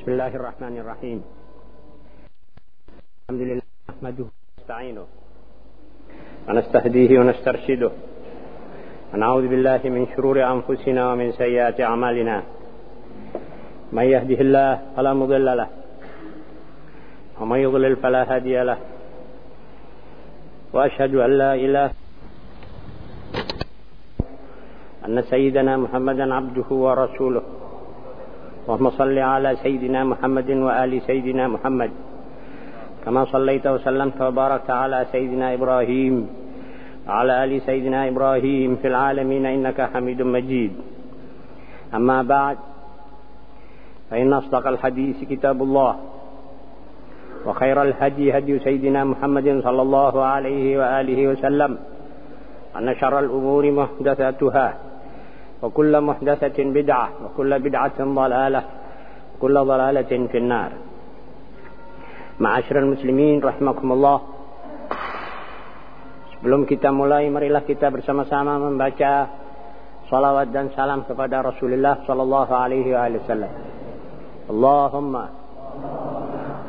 بسم الله الرحمن الرحيم. الحمد لله نحمده ونستعينه ونستهديه ونسترشده. ونعوذ بالله من شرور أنفسنا ومن سيئات أعمالنا. من يهده الله فلا مضل له. ومن يضلل فلا هادي له. وأشهد أن لا إله أن سيدنا محمدا عبده ورسوله. اللهم صل على سيدنا محمد وآل سيدنا محمد. كما صليت وسلمت وباركت على سيدنا إبراهيم وعلى آل سيدنا إبراهيم في العالمين إنك حميد مجيد. أما بعد فإن أصدق الحديث كتاب الله وخير الهدي هدي سيدنا محمد صلى الله عليه وآله وسلم أن شر الأمور محدثاتها. وكل محدثة بدعة وكل بدعة ضلالة وكل ضلالة في النار معاشر المسلمين رحمكم الله Sebelum kita mulai, marilah kita bersama-sama membaca salawat dan salam kepada Rasulullah sallallahu alaihi wasallam. Allahumma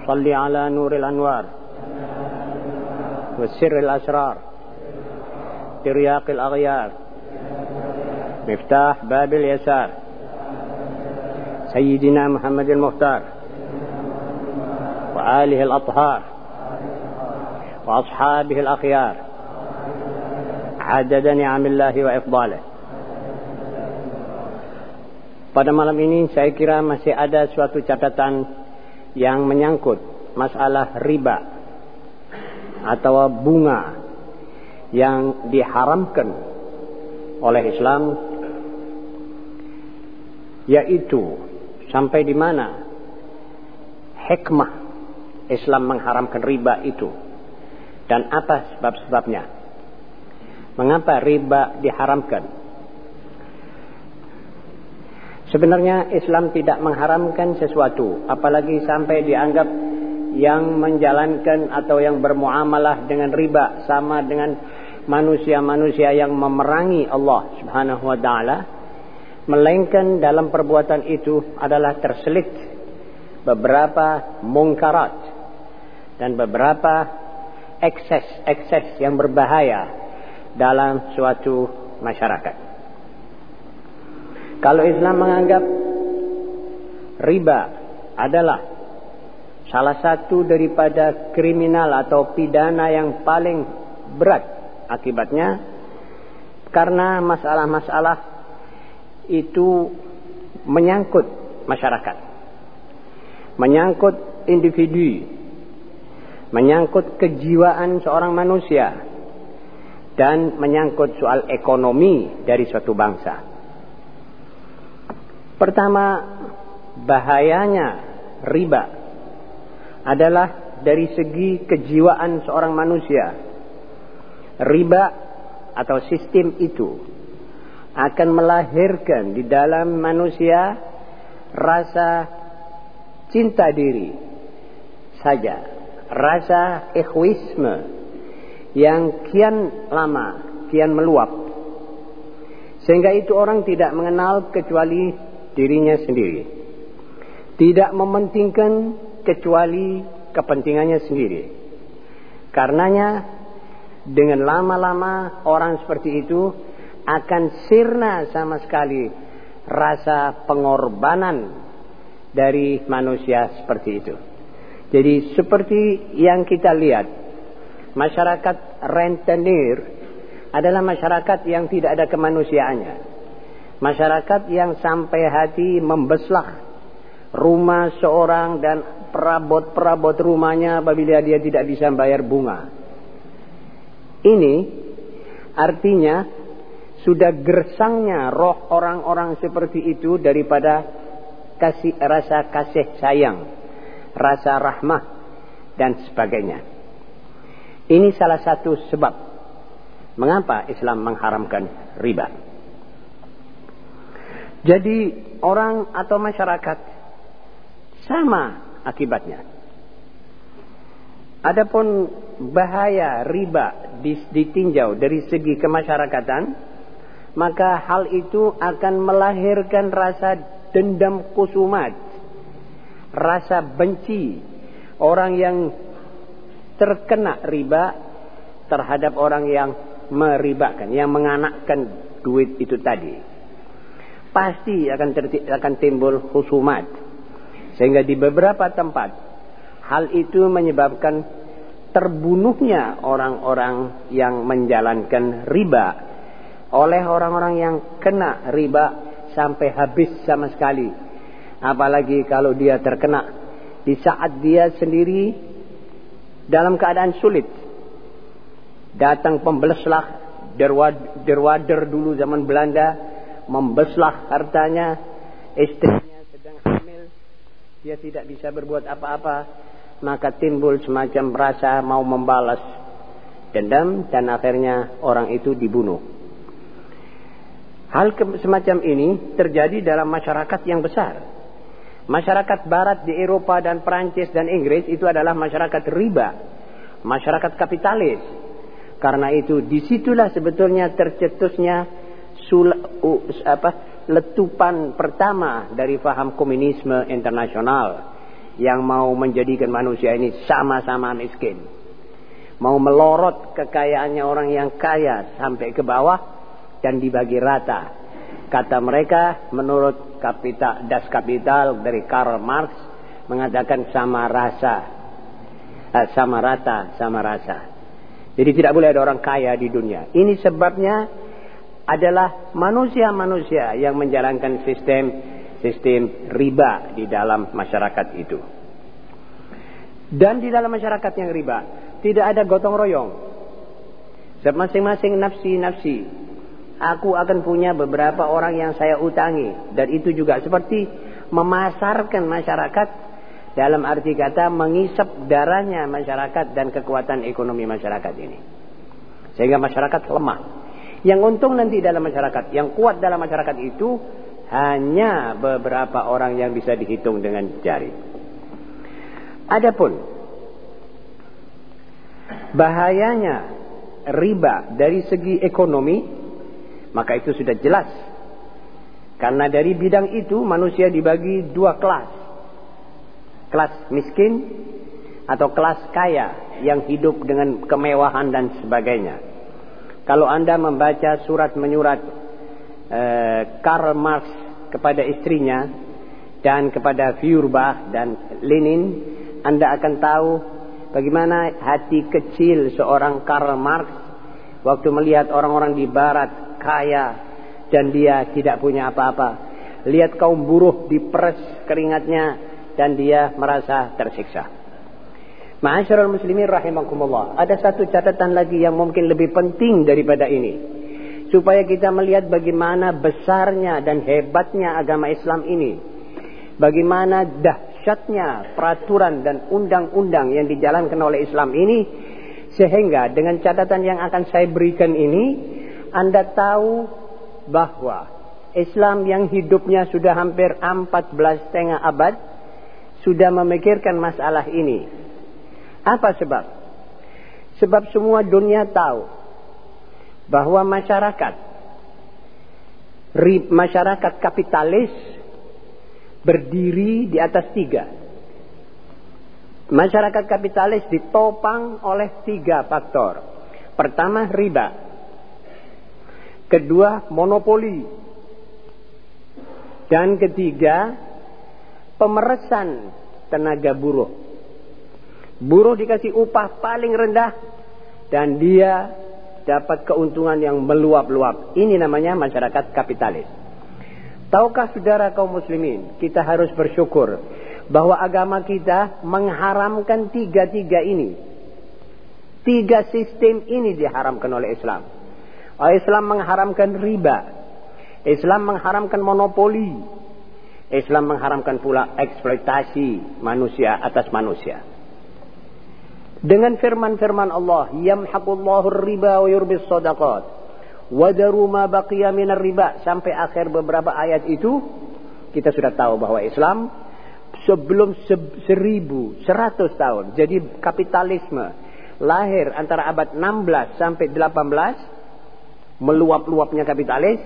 salli ala nuril anwar wa sirril asrar tiryaqil aghyar مفتاح باب اليسار سيدنا محمد المختار وآله الأطهار وأصحابه الأخيار عدد نعم الله وإفضاله Pada malam ini saya kira masih ada suatu catatan yang menyangkut masalah riba atau bunga yang diharamkan oleh Islam yaitu sampai di mana hikmah Islam mengharamkan riba itu? Dan apa sebab-sebabnya? Mengapa riba diharamkan? Sebenarnya Islam tidak mengharamkan sesuatu apalagi sampai dianggap yang menjalankan atau yang bermuamalah dengan riba sama dengan manusia-manusia yang memerangi Allah Subhanahu wa taala melainkan dalam perbuatan itu adalah terselit beberapa mungkarat dan beberapa ekses-ekses yang berbahaya dalam suatu masyarakat. Kalau Islam menganggap riba adalah salah satu daripada kriminal atau pidana yang paling berat akibatnya karena masalah-masalah itu menyangkut masyarakat, menyangkut individu, menyangkut kejiwaan seorang manusia, dan menyangkut soal ekonomi dari suatu bangsa. Pertama, bahayanya riba adalah dari segi kejiwaan seorang manusia. Riba atau sistem itu akan melahirkan di dalam manusia rasa cinta diri saja, rasa egoisme yang kian lama, kian meluap. Sehingga itu orang tidak mengenal kecuali dirinya sendiri. Tidak mementingkan kecuali kepentingannya sendiri. Karenanya dengan lama-lama orang seperti itu akan sirna sama sekali rasa pengorbanan dari manusia seperti itu. Jadi seperti yang kita lihat, masyarakat rentenir adalah masyarakat yang tidak ada kemanusiaannya. Masyarakat yang sampai hati membeslah rumah seorang dan perabot-perabot rumahnya apabila dia tidak bisa bayar bunga. Ini artinya sudah gersangnya roh orang-orang seperti itu daripada kasih rasa kasih sayang, rasa rahmah dan sebagainya. Ini salah satu sebab mengapa Islam mengharamkan riba. Jadi orang atau masyarakat sama akibatnya. Adapun bahaya riba ditinjau dari segi kemasyarakatan, maka hal itu akan melahirkan rasa dendam kusumat, rasa benci orang yang terkena riba terhadap orang yang meribakan, yang menganakkan duit itu tadi. Pasti akan akan timbul husumat. Sehingga di beberapa tempat hal itu menyebabkan terbunuhnya orang-orang yang menjalankan riba oleh orang-orang yang kena riba sampai habis sama sekali. Apalagi kalau dia terkena di saat dia sendiri dalam keadaan sulit. Datang pembeleslah derwader dulu zaman Belanda membeslah hartanya istrinya sedang hamil dia tidak bisa berbuat apa-apa maka timbul semacam rasa mau membalas dendam dan akhirnya orang itu dibunuh. Hal semacam ini terjadi dalam masyarakat yang besar. Masyarakat barat di Eropa dan Perancis dan Inggris itu adalah masyarakat riba. Masyarakat kapitalis. Karena itu di situlah sebetulnya tercetusnya sul, uh, apa, letupan pertama dari faham komunisme internasional yang mau menjadikan manusia ini sama-sama miskin. Mau melorot kekayaannya orang yang kaya sampai ke bawah dan dibagi rata. Kata mereka menurut kapital, Das Kapital dari Karl Marx mengatakan sama rasa. Eh, sama rata, sama rasa. Jadi tidak boleh ada orang kaya di dunia. Ini sebabnya adalah manusia-manusia yang menjalankan sistem sistem riba di dalam masyarakat itu. Dan di dalam masyarakat yang riba tidak ada gotong royong. Masing-masing nafsi-nafsi. Aku akan punya beberapa orang yang saya utangi. Dan itu juga seperti memasarkan masyarakat dalam arti kata mengisap darahnya masyarakat dan kekuatan ekonomi masyarakat ini. Sehingga masyarakat lemah. Yang untung nanti dalam masyarakat, yang kuat dalam masyarakat itu hanya beberapa orang yang bisa dihitung dengan jari. Adapun bahayanya riba dari segi ekonomi, maka itu sudah jelas. Karena dari bidang itu manusia dibagi dua kelas. Kelas miskin atau kelas kaya yang hidup dengan kemewahan dan sebagainya. Kalau Anda membaca surat menyurat Eh, Karl Marx kepada istrinya dan kepada Feuerbach dan Lenin, Anda akan tahu bagaimana hati kecil seorang Karl Marx waktu melihat orang-orang di barat kaya dan dia tidak punya apa-apa. Lihat kaum buruh diperes keringatnya dan dia merasa tersiksa. Ma'asyiral muslimin rahimakumullah. Ada satu catatan lagi yang mungkin lebih penting daripada ini supaya kita melihat bagaimana besarnya dan hebatnya agama Islam ini. Bagaimana dahsyatnya peraturan dan undang-undang yang dijalankan oleh Islam ini sehingga dengan catatan yang akan saya berikan ini Anda tahu bahwa Islam yang hidupnya sudah hampir 14 setengah abad sudah memikirkan masalah ini. Apa sebab? Sebab semua dunia tahu bahwa masyarakat masyarakat kapitalis berdiri di atas tiga. Masyarakat kapitalis ditopang oleh tiga faktor. Pertama riba. Kedua monopoli. Dan ketiga pemeresan tenaga buruh. Buruh dikasih upah paling rendah dan dia dapat keuntungan yang meluap-luap. Ini namanya masyarakat kapitalis. Tahukah saudara kaum muslimin, kita harus bersyukur bahwa agama kita mengharamkan tiga-tiga ini. Tiga sistem ini diharamkan oleh Islam. Islam mengharamkan riba. Islam mengharamkan monopoli. Islam mengharamkan pula eksploitasi manusia atas manusia. Dengan firman-firman Allah, yamhaqullahu riba wa yurbis sadaqat. Wadaru ma baqiya minar riba sampai akhir beberapa ayat itu kita sudah tahu bahwa Islam sebelum seribu, seratus tahun. Jadi kapitalisme lahir antara abad 16 sampai 18 meluap-luapnya kapitalis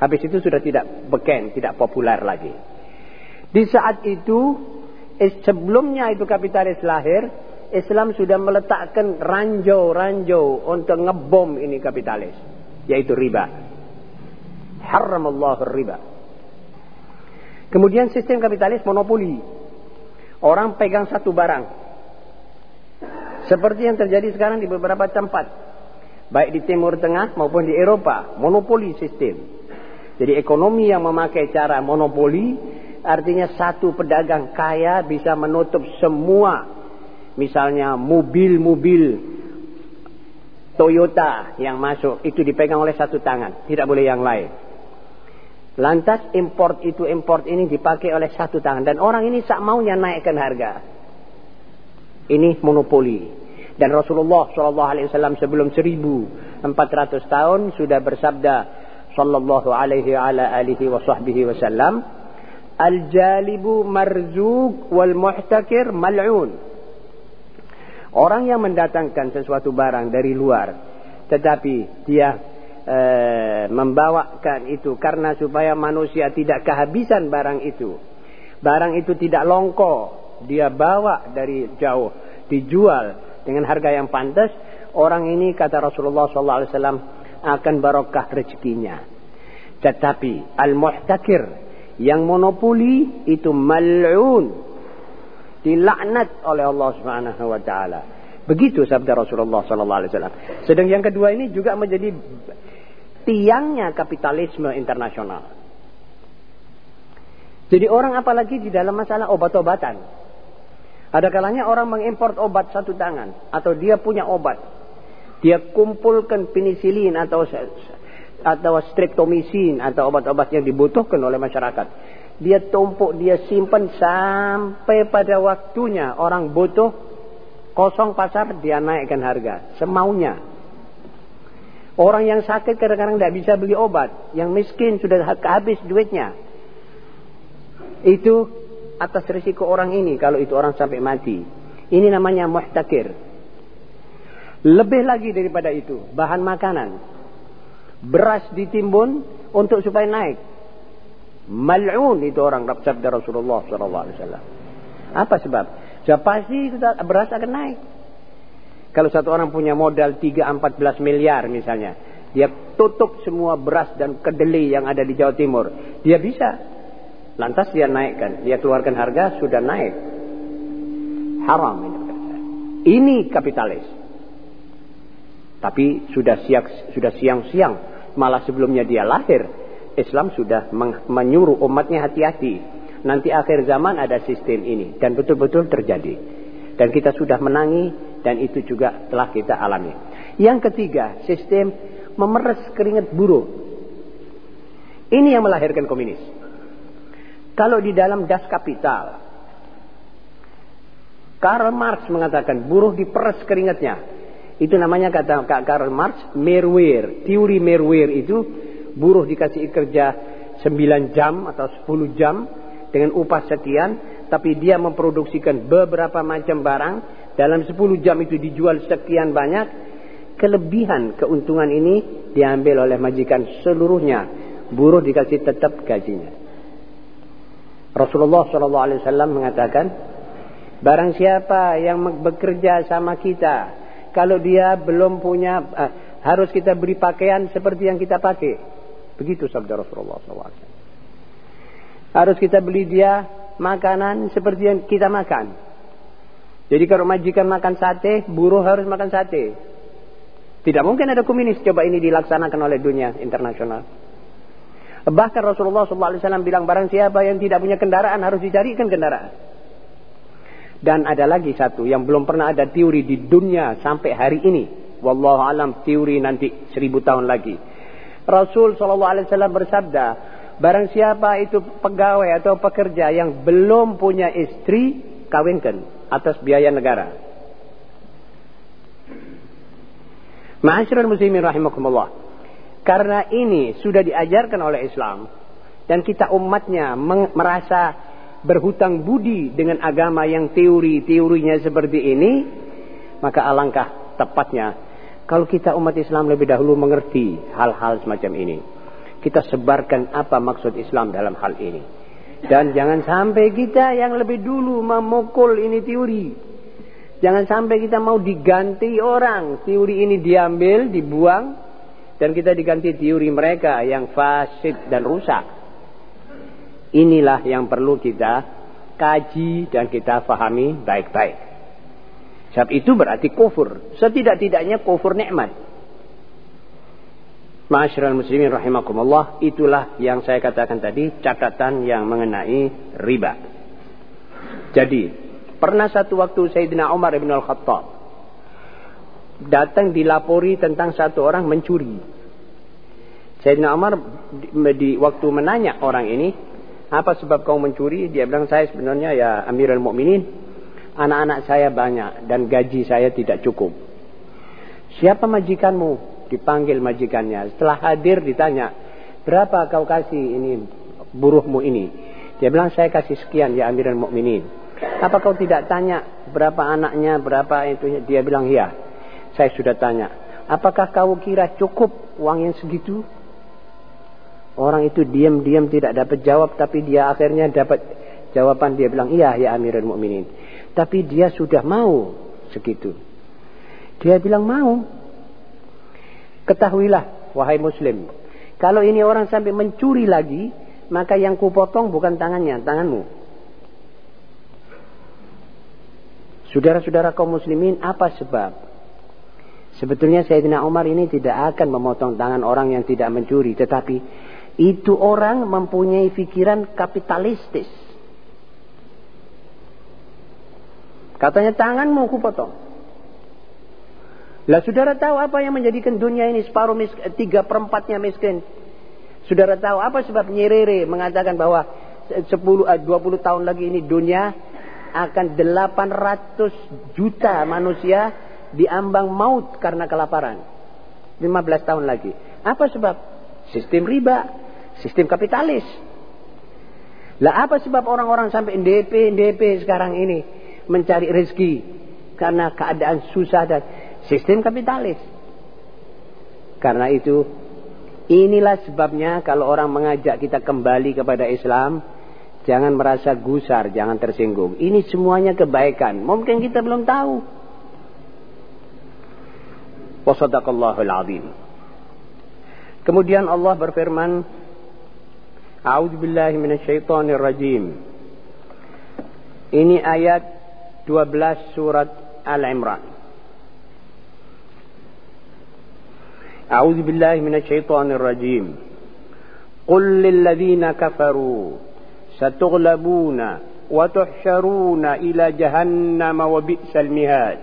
habis itu sudah tidak beken, tidak populer lagi. Di saat itu sebelumnya itu kapitalis lahir, Islam sudah meletakkan ranjau-ranjau untuk ngebom ini kapitalis, yaitu riba. Haramallahu riba. Kemudian sistem kapitalis monopoli. Orang pegang satu barang. Seperti yang terjadi sekarang di beberapa tempat. Baik di Timur Tengah maupun di Eropa. Monopoli sistem. Jadi ekonomi yang memakai cara monopoli. Artinya satu pedagang kaya bisa menutup semua. Misalnya mobil-mobil Toyota yang masuk. Itu dipegang oleh satu tangan. Tidak boleh yang lain. Lantas import itu import ini dipakai oleh satu tangan dan orang ini sak maunya naikkan harga. Ini monopoli. Dan Rasulullah Shallallahu Alaihi Wasallam sebelum 1400 tahun sudah bersabda Sallallahu Alaihi ala alihi wa sahbihi wasallam Al jalibu marzuk wal muhtakir mal'un. Orang yang mendatangkan sesuatu barang dari luar tetapi dia Eh, membawakan itu karena supaya manusia tidak kehabisan barang itu. Barang itu tidak longko, dia bawa dari jauh, dijual dengan harga yang pantas. Orang ini kata Rasulullah SAW akan barokah rezekinya. Tetapi al-muhtakir yang monopoli itu mal'un dilaknat oleh Allah Subhanahu wa taala. Begitu sabda Rasulullah sallallahu alaihi wasallam. Sedang yang kedua ini juga menjadi tiangnya kapitalisme internasional. Jadi orang apalagi di dalam masalah obat-obatan. Ada kalanya orang mengimpor obat satu tangan. Atau dia punya obat. Dia kumpulkan penisilin atau atau streptomisin atau obat-obat yang dibutuhkan oleh masyarakat. Dia tumpuk, dia simpan sampai pada waktunya orang butuh kosong pasar dia naikkan harga semaunya. Orang yang sakit kadang-kadang tidak bisa beli obat. Yang miskin sudah habis duitnya. Itu atas risiko orang ini kalau itu orang sampai mati. Ini namanya muhtakir. Lebih lagi daripada itu, bahan makanan. Beras ditimbun untuk supaya naik. Mal'un itu orang sabda Rasulullah SAW. Apa sebab? Sebab pasti beras akan naik. Kalau satu orang punya modal 3-14 miliar misalnya. Dia tutup semua beras dan kedelai yang ada di Jawa Timur. Dia bisa. Lantas dia naikkan. Dia keluarkan harga sudah naik. Haram ini. Ini kapitalis. Tapi sudah siang sudah siang-siang. Malah sebelumnya dia lahir. Islam sudah menyuruh umatnya hati-hati. Nanti akhir zaman ada sistem ini. Dan betul-betul terjadi. Dan kita sudah menangi dan itu juga telah kita alami. Yang ketiga, sistem memeras keringat buruh. Ini yang melahirkan komunis. Kalau di dalam Das Kapital, Karl Marx mengatakan buruh diperas keringatnya. Itu namanya kata Karl Marx Merwehr. Teori Merwehr itu buruh dikasih kerja 9 jam atau 10 jam dengan upah sekian, tapi dia memproduksikan beberapa macam barang dalam 10 jam itu dijual sekian banyak, kelebihan keuntungan ini diambil oleh majikan seluruhnya. Buruh dikasih tetap gajinya. Rasulullah SAW mengatakan, barang siapa yang bekerja sama kita, kalau dia belum punya, uh, harus kita beri pakaian seperti yang kita pakai. Begitu sabda Rasulullah SAW. Harus kita beli dia makanan seperti yang kita makan. Jadi kalau majikan makan sate, buruh harus makan sate. Tidak mungkin ada komunis coba ini dilaksanakan oleh dunia internasional. Bahkan Rasulullah SAW bilang barang siapa yang tidak punya kendaraan harus dicarikan kendaraan. Dan ada lagi satu yang belum pernah ada teori di dunia sampai hari ini. Wallahu alam teori nanti seribu tahun lagi. Rasul SAW bersabda, barang siapa itu pegawai atau pekerja yang belum punya istri, kawinkan atas biaya negara. Ma'asyiral muslimin rahimakumullah. Karena ini sudah diajarkan oleh Islam dan kita umatnya merasa berhutang budi dengan agama yang teori-teorinya seperti ini, maka alangkah tepatnya kalau kita umat Islam lebih dahulu mengerti hal-hal semacam ini. Kita sebarkan apa maksud Islam dalam hal ini. Dan jangan sampai kita yang lebih dulu memukul ini teori. Jangan sampai kita mau diganti orang. Teori ini diambil, dibuang. Dan kita diganti teori mereka yang fasid dan rusak. Inilah yang perlu kita kaji dan kita fahami baik-baik. Sebab itu berarti kufur. Setidak-tidaknya kufur nikmat. Ma'asyiral muslimin rahimakumullah, itulah yang saya katakan tadi catatan yang mengenai riba. Jadi, pernah satu waktu Sayyidina Umar bin Al-Khattab datang dilapori tentang satu orang mencuri. Sayyidina Umar di, waktu menanya orang ini, apa sebab kau mencuri? Dia bilang saya sebenarnya ya Amirul Mukminin, anak-anak saya banyak dan gaji saya tidak cukup. Siapa majikanmu? dipanggil majikannya. Setelah hadir ditanya, berapa kau kasih ini buruhmu ini? Dia bilang saya kasih sekian ya Amirul Mukminin. Apa kau tidak tanya berapa anaknya, berapa itu? Dia bilang iya. Saya sudah tanya. Apakah kau kira cukup uang yang segitu? Orang itu diam-diam tidak dapat jawab, tapi dia akhirnya dapat jawaban. Dia bilang iya ya Amirul Mukminin. Tapi dia sudah mau segitu. Dia bilang mau. Ketahuilah, wahai muslim. Kalau ini orang sampai mencuri lagi, maka yang kupotong bukan tangannya, tanganmu. Saudara-saudara kaum muslimin, apa sebab? Sebetulnya Sayyidina Umar ini tidak akan memotong tangan orang yang tidak mencuri. Tetapi itu orang mempunyai pikiran kapitalistis. Katanya tanganmu kupotong. Lah saudara tahu apa yang menjadikan dunia ini separuh miskin, tiga perempatnya miskin. Saudara tahu apa sebab Nyerere mengatakan bahwa 10 20 eh, tahun lagi ini dunia akan 800 juta manusia diambang maut karena kelaparan. 15 tahun lagi. Apa sebab? Sistem riba, sistem kapitalis. Lah apa sebab orang-orang sampai DP DP sekarang ini mencari rezeki karena keadaan susah dan Sistem kapitalis. Karena itu, inilah sebabnya kalau orang mengajak kita kembali kepada Islam, jangan merasa gusar, jangan tersinggung. Ini semuanya kebaikan. Mungkin kita belum tahu. Wasadaqallahul azim. Kemudian Allah berfirman, A'udzu billahi minasyaitonir rajim. Ini ayat 12 surat Al-Imran. أعوذ بالله من الشيطان الرجيم قل للذين كفروا ستغلبون وتحشرون إلى جهنم وبئس المهاد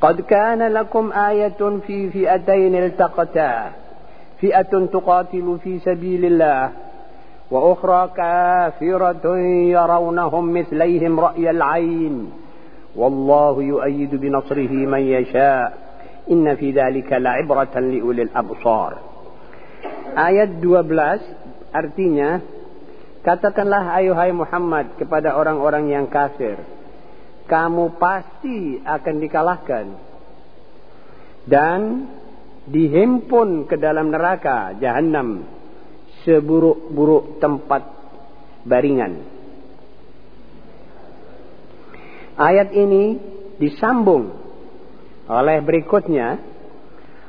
قد كان لكم آية في فئتين التقتا. فئة تقاتل في سبيل الله وأخرى كافرة يرونهم مثليهم رأي العين. والله يؤيد بنصره من يشاء. إن في ذلك لعبرة لأولي الأبصار. آية دو 12 artinya katakanlah ayuhai Muhammad kepada orang-orang yang kafir. Kamu pasti akan dikalahkan dan dihimpun ke dalam neraka jahanam seburuk-buruk tempat baringan. Ayat ini disambung oleh berikutnya,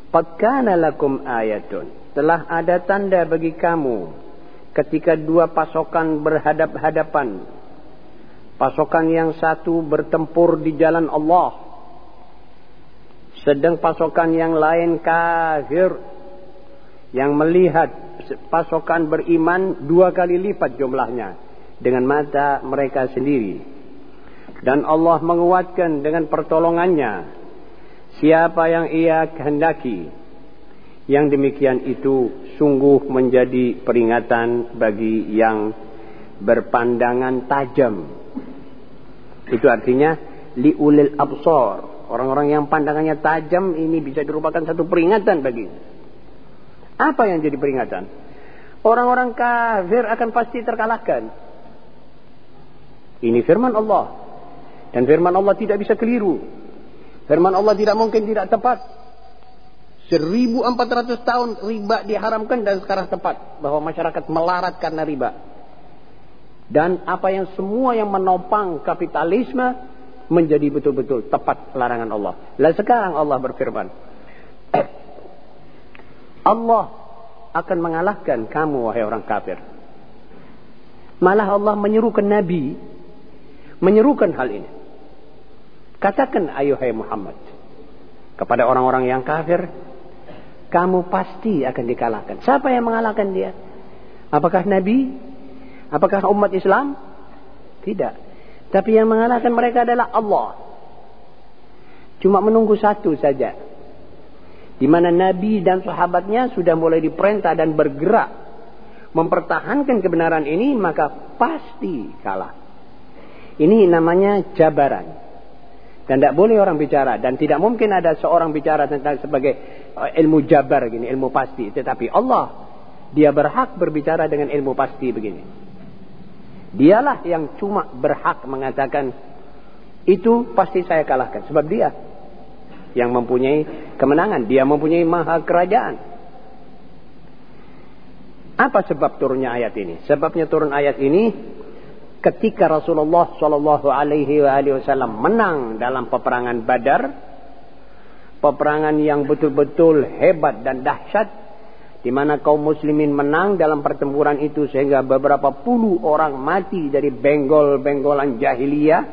Qad lakum ayatun. Telah ada tanda bagi kamu ketika dua pasokan berhadap-hadapan. Pasokan yang satu bertempur di jalan Allah. Sedang pasokan yang lain kafir. Yang melihat pasokan beriman dua kali lipat jumlahnya. Dengan mata mereka sendiri. Dan Allah menguatkan dengan pertolongannya Siapa yang ia kehendaki yang demikian itu sungguh menjadi peringatan bagi yang berpandangan tajam. Itu artinya liulil absor. Orang-orang yang pandangannya tajam ini bisa dirupakan satu peringatan bagi. Apa yang jadi peringatan? Orang-orang kafir akan pasti terkalahkan. Ini firman Allah. Dan firman Allah tidak bisa keliru. Firman Allah tidak mungkin tidak tepat. 1400 tahun riba diharamkan dan sekarang tepat bahwa masyarakat melarat karena riba. Dan apa yang semua yang menopang kapitalisme menjadi betul-betul tepat larangan Allah. Lalu sekarang Allah berfirman. Allah akan mengalahkan kamu wahai orang kafir. Malah Allah menyerukan Nabi menyerukan hal ini. Katakan ayuhai Muhammad kepada orang-orang yang kafir, kamu pasti akan dikalahkan. Siapa yang mengalahkan dia? Apakah Nabi? Apakah umat Islam? Tidak. Tapi yang mengalahkan mereka adalah Allah. Cuma menunggu satu saja. Di mana Nabi dan sahabatnya sudah mulai diperintah dan bergerak mempertahankan kebenaran ini, maka pasti kalah. Ini namanya jabaran. Dan tidak boleh orang bicara. Dan tidak mungkin ada seorang bicara tentang sebagai uh, ilmu jabar gini, ilmu pasti. Tetapi Allah, dia berhak berbicara dengan ilmu pasti begini. Dialah yang cuma berhak mengatakan, itu pasti saya kalahkan. Sebab dia yang mempunyai kemenangan. Dia mempunyai maha kerajaan. Apa sebab turunnya ayat ini? Sebabnya turun ayat ini ketika Rasulullah Wasallam menang dalam peperangan Badar, peperangan yang betul-betul hebat dan dahsyat, di mana kaum muslimin menang dalam pertempuran itu sehingga beberapa puluh orang mati dari benggol-benggolan jahiliyah,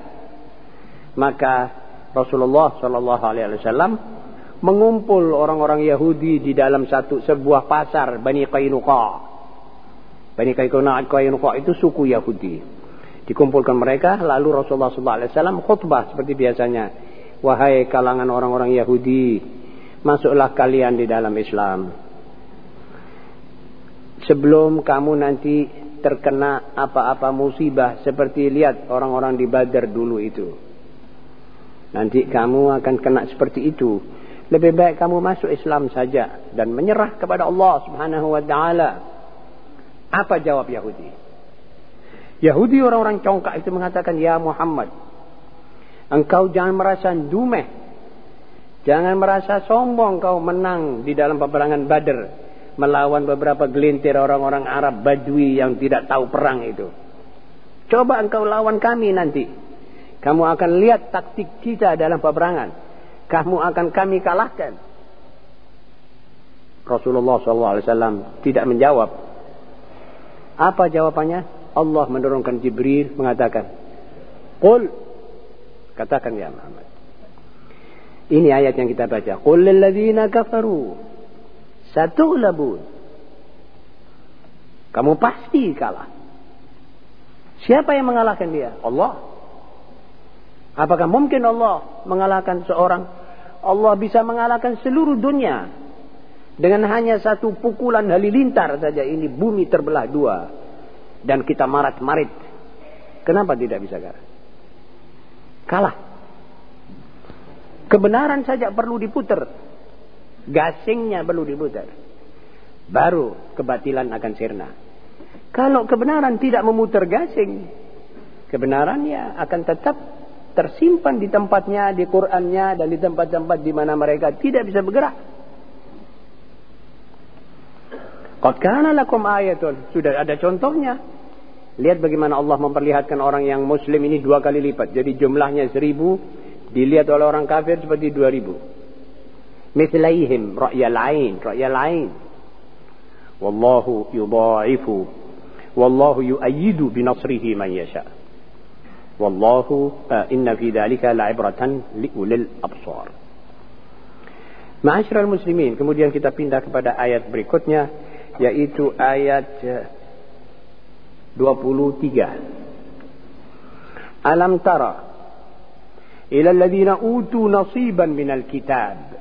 maka Rasulullah Shallallahu Alaihi Wasallam mengumpul orang-orang Yahudi di dalam satu sebuah pasar Bani Qainuqa. Bani Qainuqa itu suku Yahudi. Dikumpulkan mereka, lalu Rasulullah SAW khutbah seperti biasanya. Wahai kalangan orang-orang Yahudi, masuklah kalian di dalam Islam. Sebelum kamu nanti terkena apa-apa musibah seperti lihat orang-orang di Badar dulu itu. Nanti kamu akan kena seperti itu. Lebih baik kamu masuk Islam saja dan menyerah kepada Allah Subhanahu wa taala. Apa jawab Yahudi? Yahudi orang-orang congkak itu mengatakan, Ya Muhammad, engkau jangan merasa dumeh. Jangan merasa sombong kau menang di dalam peperangan Badr. Melawan beberapa gelintir orang-orang Arab Badui yang tidak tahu perang itu. Coba engkau lawan kami nanti. Kamu akan lihat taktik kita dalam peperangan. Kamu akan kami kalahkan. Rasulullah SAW tidak menjawab. Apa jawabannya? Allah menurunkan Jibril mengatakan, Qul, katakan ya Muhammad. Ini ayat yang kita baca. Qul lilladzina kafaru satughlabun. Kamu pasti kalah. Siapa yang mengalahkan dia? Allah. Apakah mungkin Allah mengalahkan seorang? Allah bisa mengalahkan seluruh dunia. Dengan hanya satu pukulan halilintar saja ini bumi terbelah dua dan kita marat-marit. Kenapa tidak bisa kalah? Kalah. Kebenaran saja perlu diputar. Gasingnya perlu diputar. Baru kebatilan akan sirna. Kalau kebenaran tidak memutar gasing, kebenarannya akan tetap tersimpan di tempatnya, di Qur'annya, dan di tempat-tempat di mana mereka tidak bisa bergerak. Qad kana lakum ayatun. Sudah ada contohnya. Lihat bagaimana Allah memperlihatkan orang yang muslim ini dua kali lipat. Jadi jumlahnya seribu. Dilihat oleh orang kafir seperti dua ribu. Mithlaihim. Ra'ya lain. Ra'ya lain. Wallahu yudha'ifu. Wallahu yu'ayyidu binasrihi man yasha. Wallahu uh, inna fi dhalika la'ibratan li'ulil absar. Ma'asyiral muslimin. Kemudian kita pindah kepada ayat berikutnya. Yaitu ayat... Uh, 23 Alam tara ila alladhina utu nasiban minal kitab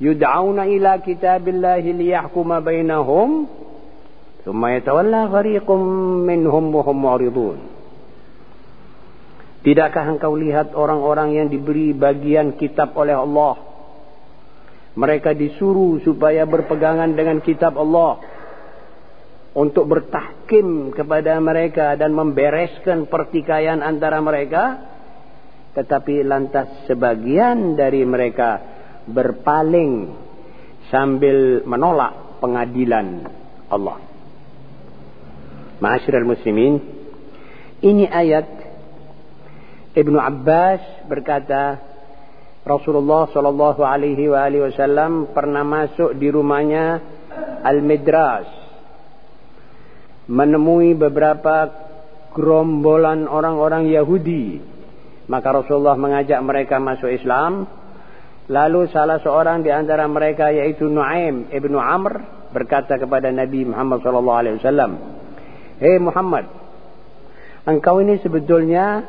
yud'auna ila kitabillahi liyahkuma bainahum thumma yatawalla fariqum minhum wa hum mu'ridun Tidakkah engkau lihat orang-orang yang diberi bagian kitab oleh Allah? Mereka disuruh supaya berpegangan dengan kitab Allah untuk bertahkim kepada mereka dan membereskan pertikaian antara mereka tetapi lantas sebagian dari mereka berpaling sambil menolak pengadilan Allah. Ma'asyiral muslimin, ini ayat Ibnu Abbas berkata Rasulullah Shallallahu Alaihi Wasallam pernah masuk di rumahnya Al Midras menemui beberapa gerombolan orang-orang Yahudi. Maka Rasulullah mengajak mereka masuk Islam. Lalu salah seorang di antara mereka yaitu Nuaim ibnu Amr berkata kepada Nabi Muhammad Shallallahu Alaihi Wasallam, Hei Muhammad, engkau ini sebetulnya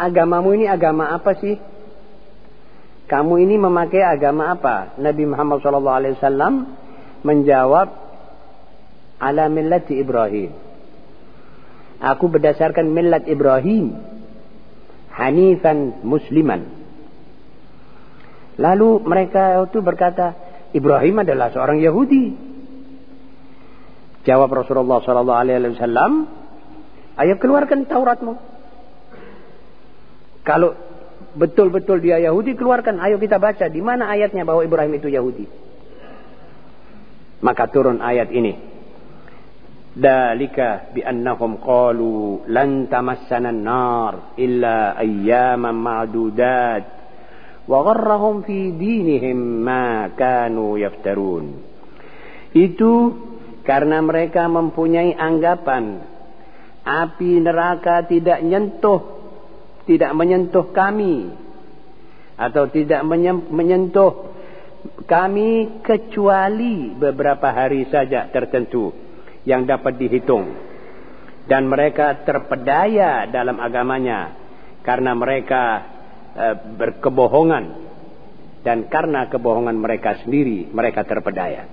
agamamu ini agama apa sih? Kamu ini memakai agama apa? Nabi Muhammad SAW menjawab, ala millati Ibrahim. Aku berdasarkan millat Ibrahim. Hanifan musliman. Lalu mereka itu berkata, Ibrahim adalah seorang Yahudi. Jawab Rasulullah SAW, ayo keluarkan Tauratmu. Kalau betul-betul dia Yahudi keluarkan ayo kita baca di mana ayatnya bahwa Ibrahim itu Yahudi maka turun ayat ini dalika bi annahum qalu lan tamassana an-nar illa ayyaman ma'dudat gharrahum fi dinihim ma kanu yaftarun itu karena mereka mempunyai anggapan api neraka tidak nyentuh tidak menyentuh kami atau tidak menyentuh kami kecuali beberapa hari saja tertentu yang dapat dihitung. Dan mereka terpedaya dalam agamanya karena mereka berkebohongan dan karena kebohongan mereka sendiri mereka terpedaya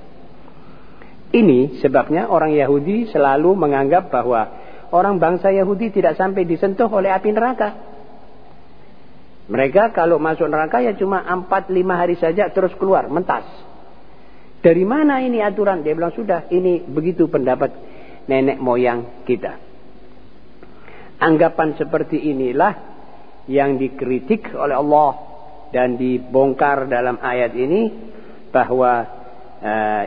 ini sebabnya orang Yahudi selalu menganggap bahwa orang bangsa Yahudi tidak sampai disentuh oleh api neraka mereka kalau masuk neraka ya cuma 4-5 hari saja terus keluar, mentas. Dari mana ini aturan? Dia bilang sudah, ini begitu pendapat nenek moyang kita. Anggapan seperti inilah yang dikritik oleh Allah dan dibongkar dalam ayat ini bahwa uh,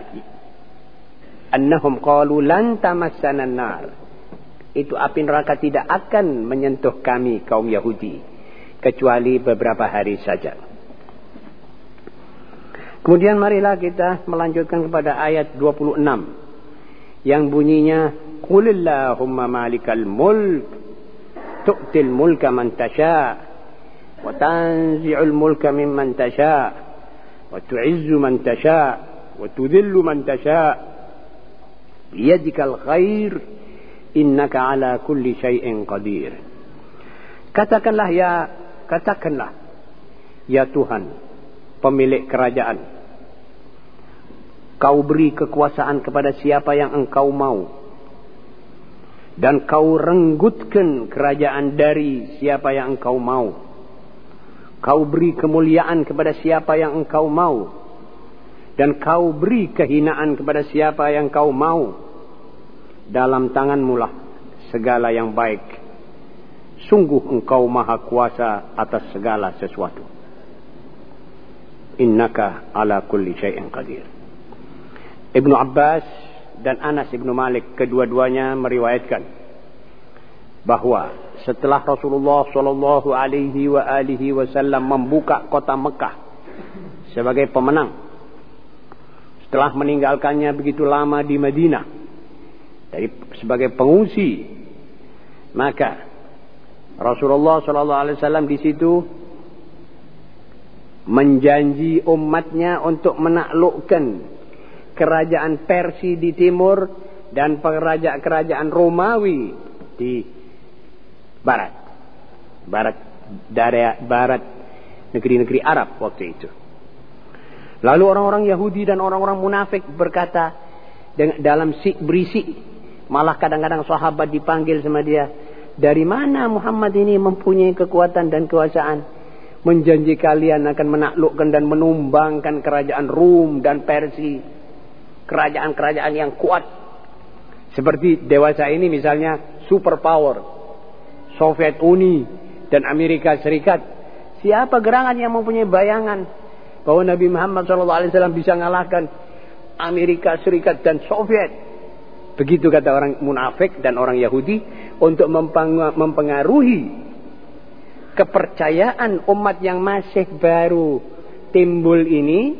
annahum qalu lan tamassana nar. Itu api neraka tidak akan menyentuh kami kaum Yahudi kecuali beberapa hari saja. Kemudian marilah kita melanjutkan kepada ayat 26 yang bunyinya Qulillahumma malikal mulk tasha wa tanzi'ul mulka mimman tasha wa tu'izzu man tasha wa tudhillu man tasha biyadikal khair innaka ala kulli syai'in qadir Katakanlah ya Katakanlah, Ya Tuhan, pemilik kerajaan, kau beri kekuasaan kepada siapa yang engkau mau. Dan kau renggutkan kerajaan dari siapa yang engkau mau. Kau beri kemuliaan kepada siapa yang engkau mau. Dan kau beri kehinaan kepada siapa yang kau mau. Dalam tanganmu lah segala yang baik Sungguh engkau maha kuasa atas segala sesuatu. Innaka ala kulli syai'in qadir. Ibnu Abbas dan Anas Ibnu Malik kedua-duanya meriwayatkan bahwa setelah Rasulullah sallallahu alaihi wa alihi wasallam membuka kota Mekah sebagai pemenang setelah meninggalkannya begitu lama di Madinah dari sebagai pengungsi maka Rasulullah Shallallahu Alaihi Wasallam di situ menjanji umatnya untuk menaklukkan kerajaan Persia di timur dan kerajaan-kerajaan Romawi di barat. Barat dari barat negeri-negeri Arab waktu itu. Lalu orang-orang Yahudi dan orang-orang munafik berkata dalam si berisi malah kadang-kadang sahabat dipanggil sama dia dari mana Muhammad ini mempunyai kekuatan dan kekuasaan? Menjanji kalian akan menaklukkan dan menumbangkan kerajaan Rum dan Persia. Kerajaan-kerajaan yang kuat. Seperti dewasa ini misalnya superpower. Soviet Uni dan Amerika Serikat. Siapa gerangan yang mempunyai bayangan bahwa Nabi Muhammad SAW bisa mengalahkan Amerika Serikat dan Soviet. Begitu kata orang munafik dan orang Yahudi untuk mempengaruhi kepercayaan umat yang masih baru timbul ini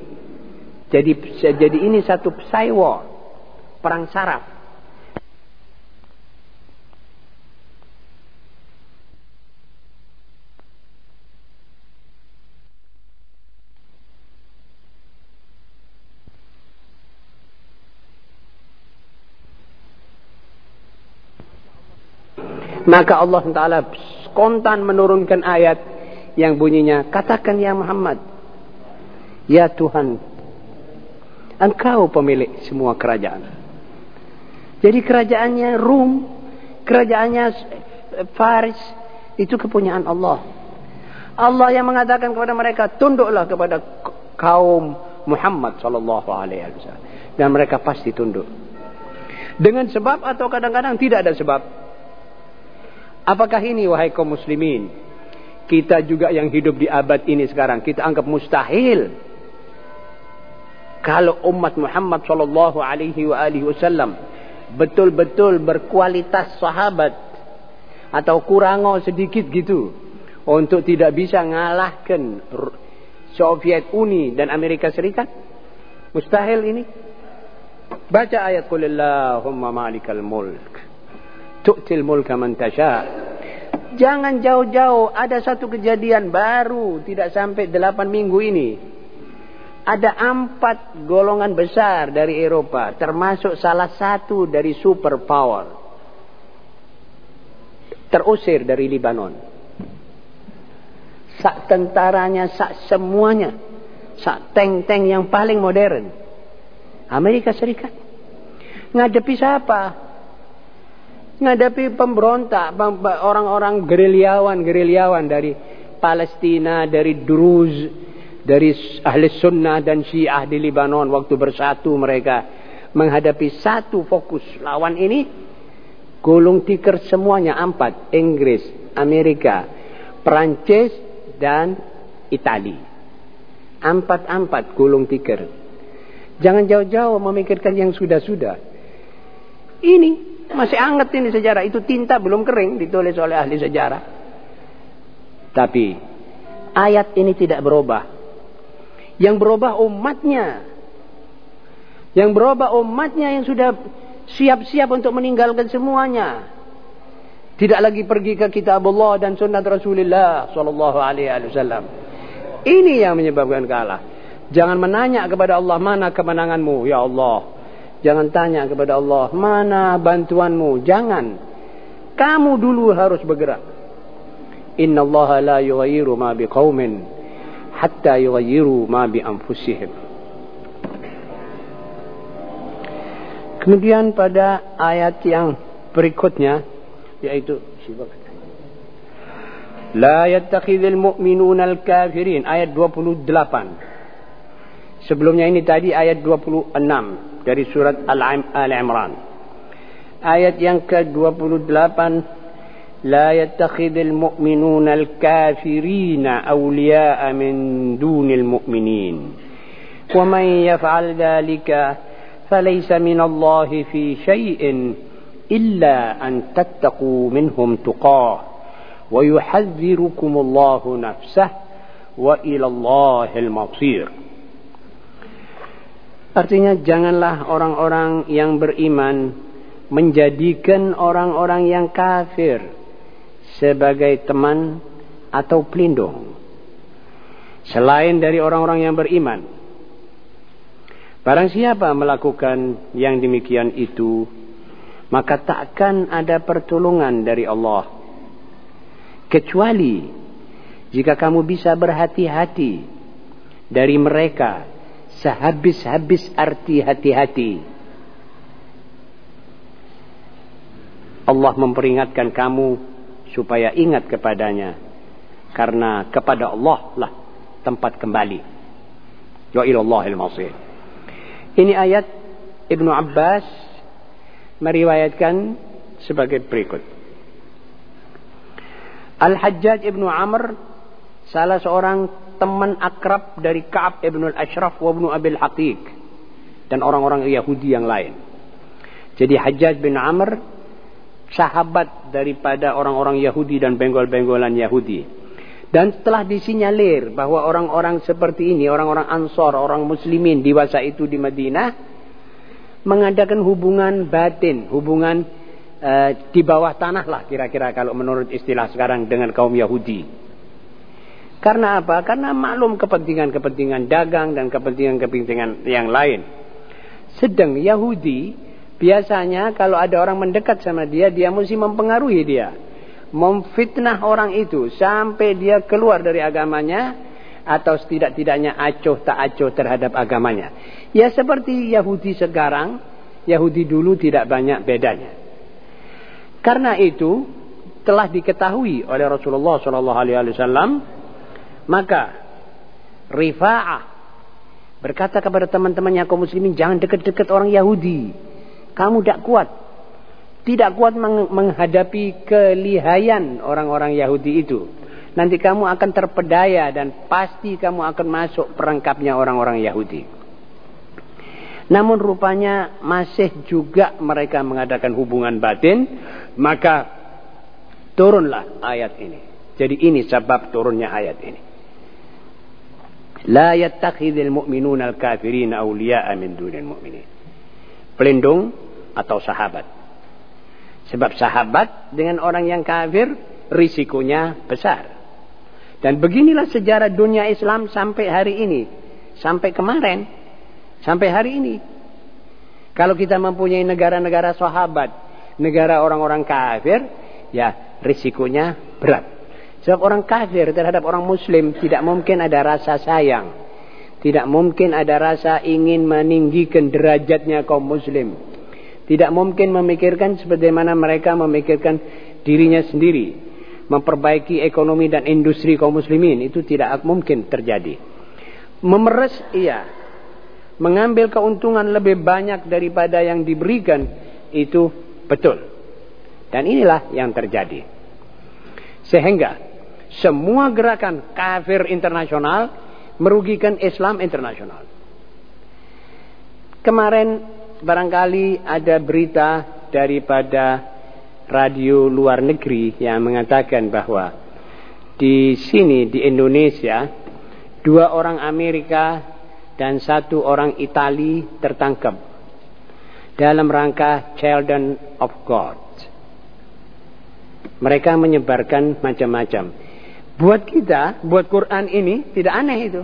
jadi jadi ini satu psy perang saraf. Maka Allah Taala spontan menurunkan ayat yang bunyinya, katakan ya Muhammad, ya Tuhan, engkau pemilik semua kerajaan. Jadi kerajaannya Rum, kerajaannya Faris, itu kepunyaan Allah. Allah yang mengatakan kepada mereka, tunduklah kepada kaum Muhammad sallallahu alaihi wasallam dan mereka pasti tunduk. Dengan sebab atau kadang-kadang tidak ada sebab. Apakah ini wahai kaum muslimin? Kita juga yang hidup di abad ini sekarang kita anggap mustahil kalau umat Muhammad sallallahu alaihi wasallam betul-betul berkualitas sahabat atau kurang sedikit gitu untuk tidak bisa ngalahkan Soviet Uni dan Amerika Serikat? Mustahil ini. Baca ayat Qulillahumma malikal mulk tu'til mulka man tasha. Jangan jauh-jauh ada satu kejadian baru tidak sampai delapan minggu ini. Ada empat golongan besar dari Eropa termasuk salah satu dari superpower. Terusir dari Libanon. Sak tentaranya, sak semuanya. Sak tank-tank yang paling modern. Amerika Serikat. Ngadepi siapa? Ngadapi pemberontak, orang-orang gerilyawan-gerilyawan dari Palestina, dari Druz, dari ahli sunnah dan syiah di Libanon waktu bersatu mereka menghadapi satu fokus lawan ini gulung tikar semuanya empat Inggris, Amerika, Perancis dan Itali empat-empat gulung tikar jangan jauh-jauh memikirkan yang sudah-sudah ini masih anget ini sejarah. Itu tinta belum kering ditulis oleh ahli sejarah. Tapi ayat ini tidak berubah. Yang berubah umatnya. Yang berubah umatnya yang sudah siap-siap untuk meninggalkan semuanya. Tidak lagi pergi ke kitab Allah dan sunnah Rasulullah sallallahu alaihi wasallam. Ini yang menyebabkan kalah. Jangan menanya kepada Allah mana kemenanganmu ya Allah. Jangan tanya kepada Allah, mana bantuanmu? Jangan. Kamu dulu harus bergerak. Inna Allah la yughayyiru ma biqaumin yughayyiru ma bi anfusihim. Kemudian pada ayat yang berikutnya yaitu La yattakhidhul mu'minuna al-kafirin ayat 28. Sebelumnya ini tadi ayat 26 dari surat Al-Imran. Ayat yang ke-28 لا يتخذ المؤمنون الكافرين أولياء من دون المؤمنين. ومن يفعل ذلك فليس من الله في شيء إلا أن تتقوا منهم تقاه. ويحذركم الله نفسه وإلى الله المصير. Artinya janganlah orang-orang yang beriman menjadikan orang-orang yang kafir sebagai teman atau pelindung. Selain dari orang-orang yang beriman. Barang siapa melakukan yang demikian itu, maka takkan ada pertolongan dari Allah. Kecuali jika kamu bisa berhati-hati dari mereka sehabis-habis arti hati-hati. Allah memperingatkan kamu supaya ingat kepadanya. Karena kepada Allah lah tempat kembali. Wa ilallahil masir. Ini ayat Ibnu Abbas meriwayatkan sebagai berikut. Al-Hajjaj Ibnu Amr salah seorang teman akrab dari Ka'ab ibn al-Ashraf wa ibn Abil Haqiq. Dan orang-orang Yahudi yang lain. Jadi Hajjaj bin Amr sahabat daripada orang-orang Yahudi dan benggol-benggolan Yahudi. Dan setelah disinyalir bahwa orang-orang seperti ini, orang-orang Ansor, orang Muslimin di masa itu di Madinah, mengadakan hubungan batin, hubungan uh, di bawah tanah lah kira-kira kalau menurut istilah sekarang dengan kaum Yahudi. Karena apa? Karena maklum kepentingan-kepentingan dagang dan kepentingan-kepentingan yang lain. Sedang Yahudi biasanya kalau ada orang mendekat sama dia, dia mesti mempengaruhi dia. Memfitnah orang itu sampai dia keluar dari agamanya atau setidak-tidaknya acuh tak acuh terhadap agamanya. Ya seperti Yahudi sekarang, Yahudi dulu tidak banyak bedanya. Karena itu telah diketahui oleh Rasulullah SAW maka Rifa'ah berkata kepada teman-temannya kaum muslimin jangan dekat-dekat orang Yahudi. Kamu tidak kuat. Tidak kuat menghadapi kelihayan orang-orang Yahudi itu. Nanti kamu akan terpedaya dan pasti kamu akan masuk perangkapnya orang-orang Yahudi. Namun rupanya masih juga mereka mengadakan hubungan batin. Maka turunlah ayat ini. Jadi ini sebab turunnya ayat ini. La yattakhidhul mu'minuna al-kafirina awliya'a min dunil mu'minin. Pelindung atau sahabat. Sebab sahabat dengan orang yang kafir risikonya besar. Dan beginilah sejarah dunia Islam sampai hari ini. Sampai kemarin. Sampai hari ini. Kalau kita mempunyai negara-negara sahabat. Negara orang-orang kafir. Ya risikonya berat. Sebab orang kafir terhadap orang muslim tidak mungkin ada rasa sayang. Tidak mungkin ada rasa ingin meninggikan derajatnya kaum muslim. Tidak mungkin memikirkan sebagaimana mereka memikirkan dirinya sendiri. Memperbaiki ekonomi dan industri kaum muslimin. Itu tidak mungkin terjadi. Memeres iya. Mengambil keuntungan lebih banyak daripada yang diberikan. Itu betul. Dan inilah yang terjadi. Sehingga semua gerakan kafir internasional merugikan Islam internasional. Kemarin barangkali ada berita daripada radio luar negeri yang mengatakan bahwa di sini di Indonesia dua orang Amerika dan satu orang Itali tertangkap dalam rangka Children of God. Mereka menyebarkan macam-macam. Buat kita, buat Quran ini tidak aneh itu.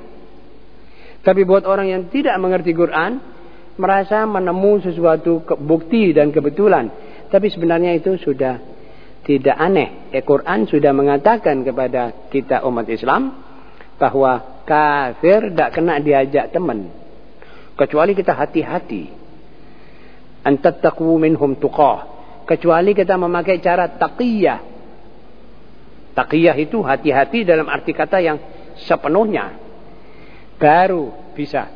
Tapi buat orang yang tidak mengerti Quran, merasa menemu sesuatu bukti dan kebetulan. Tapi sebenarnya itu sudah tidak aneh. Eh, Quran sudah mengatakan kepada kita umat Islam bahwa kafir tidak kena diajak teman. Kecuali kita hati-hati. Antattaqwu minhum tuqah. Kecuali kita memakai cara taqiyah Taqiyah itu hati-hati dalam arti kata yang sepenuhnya. Baru bisa.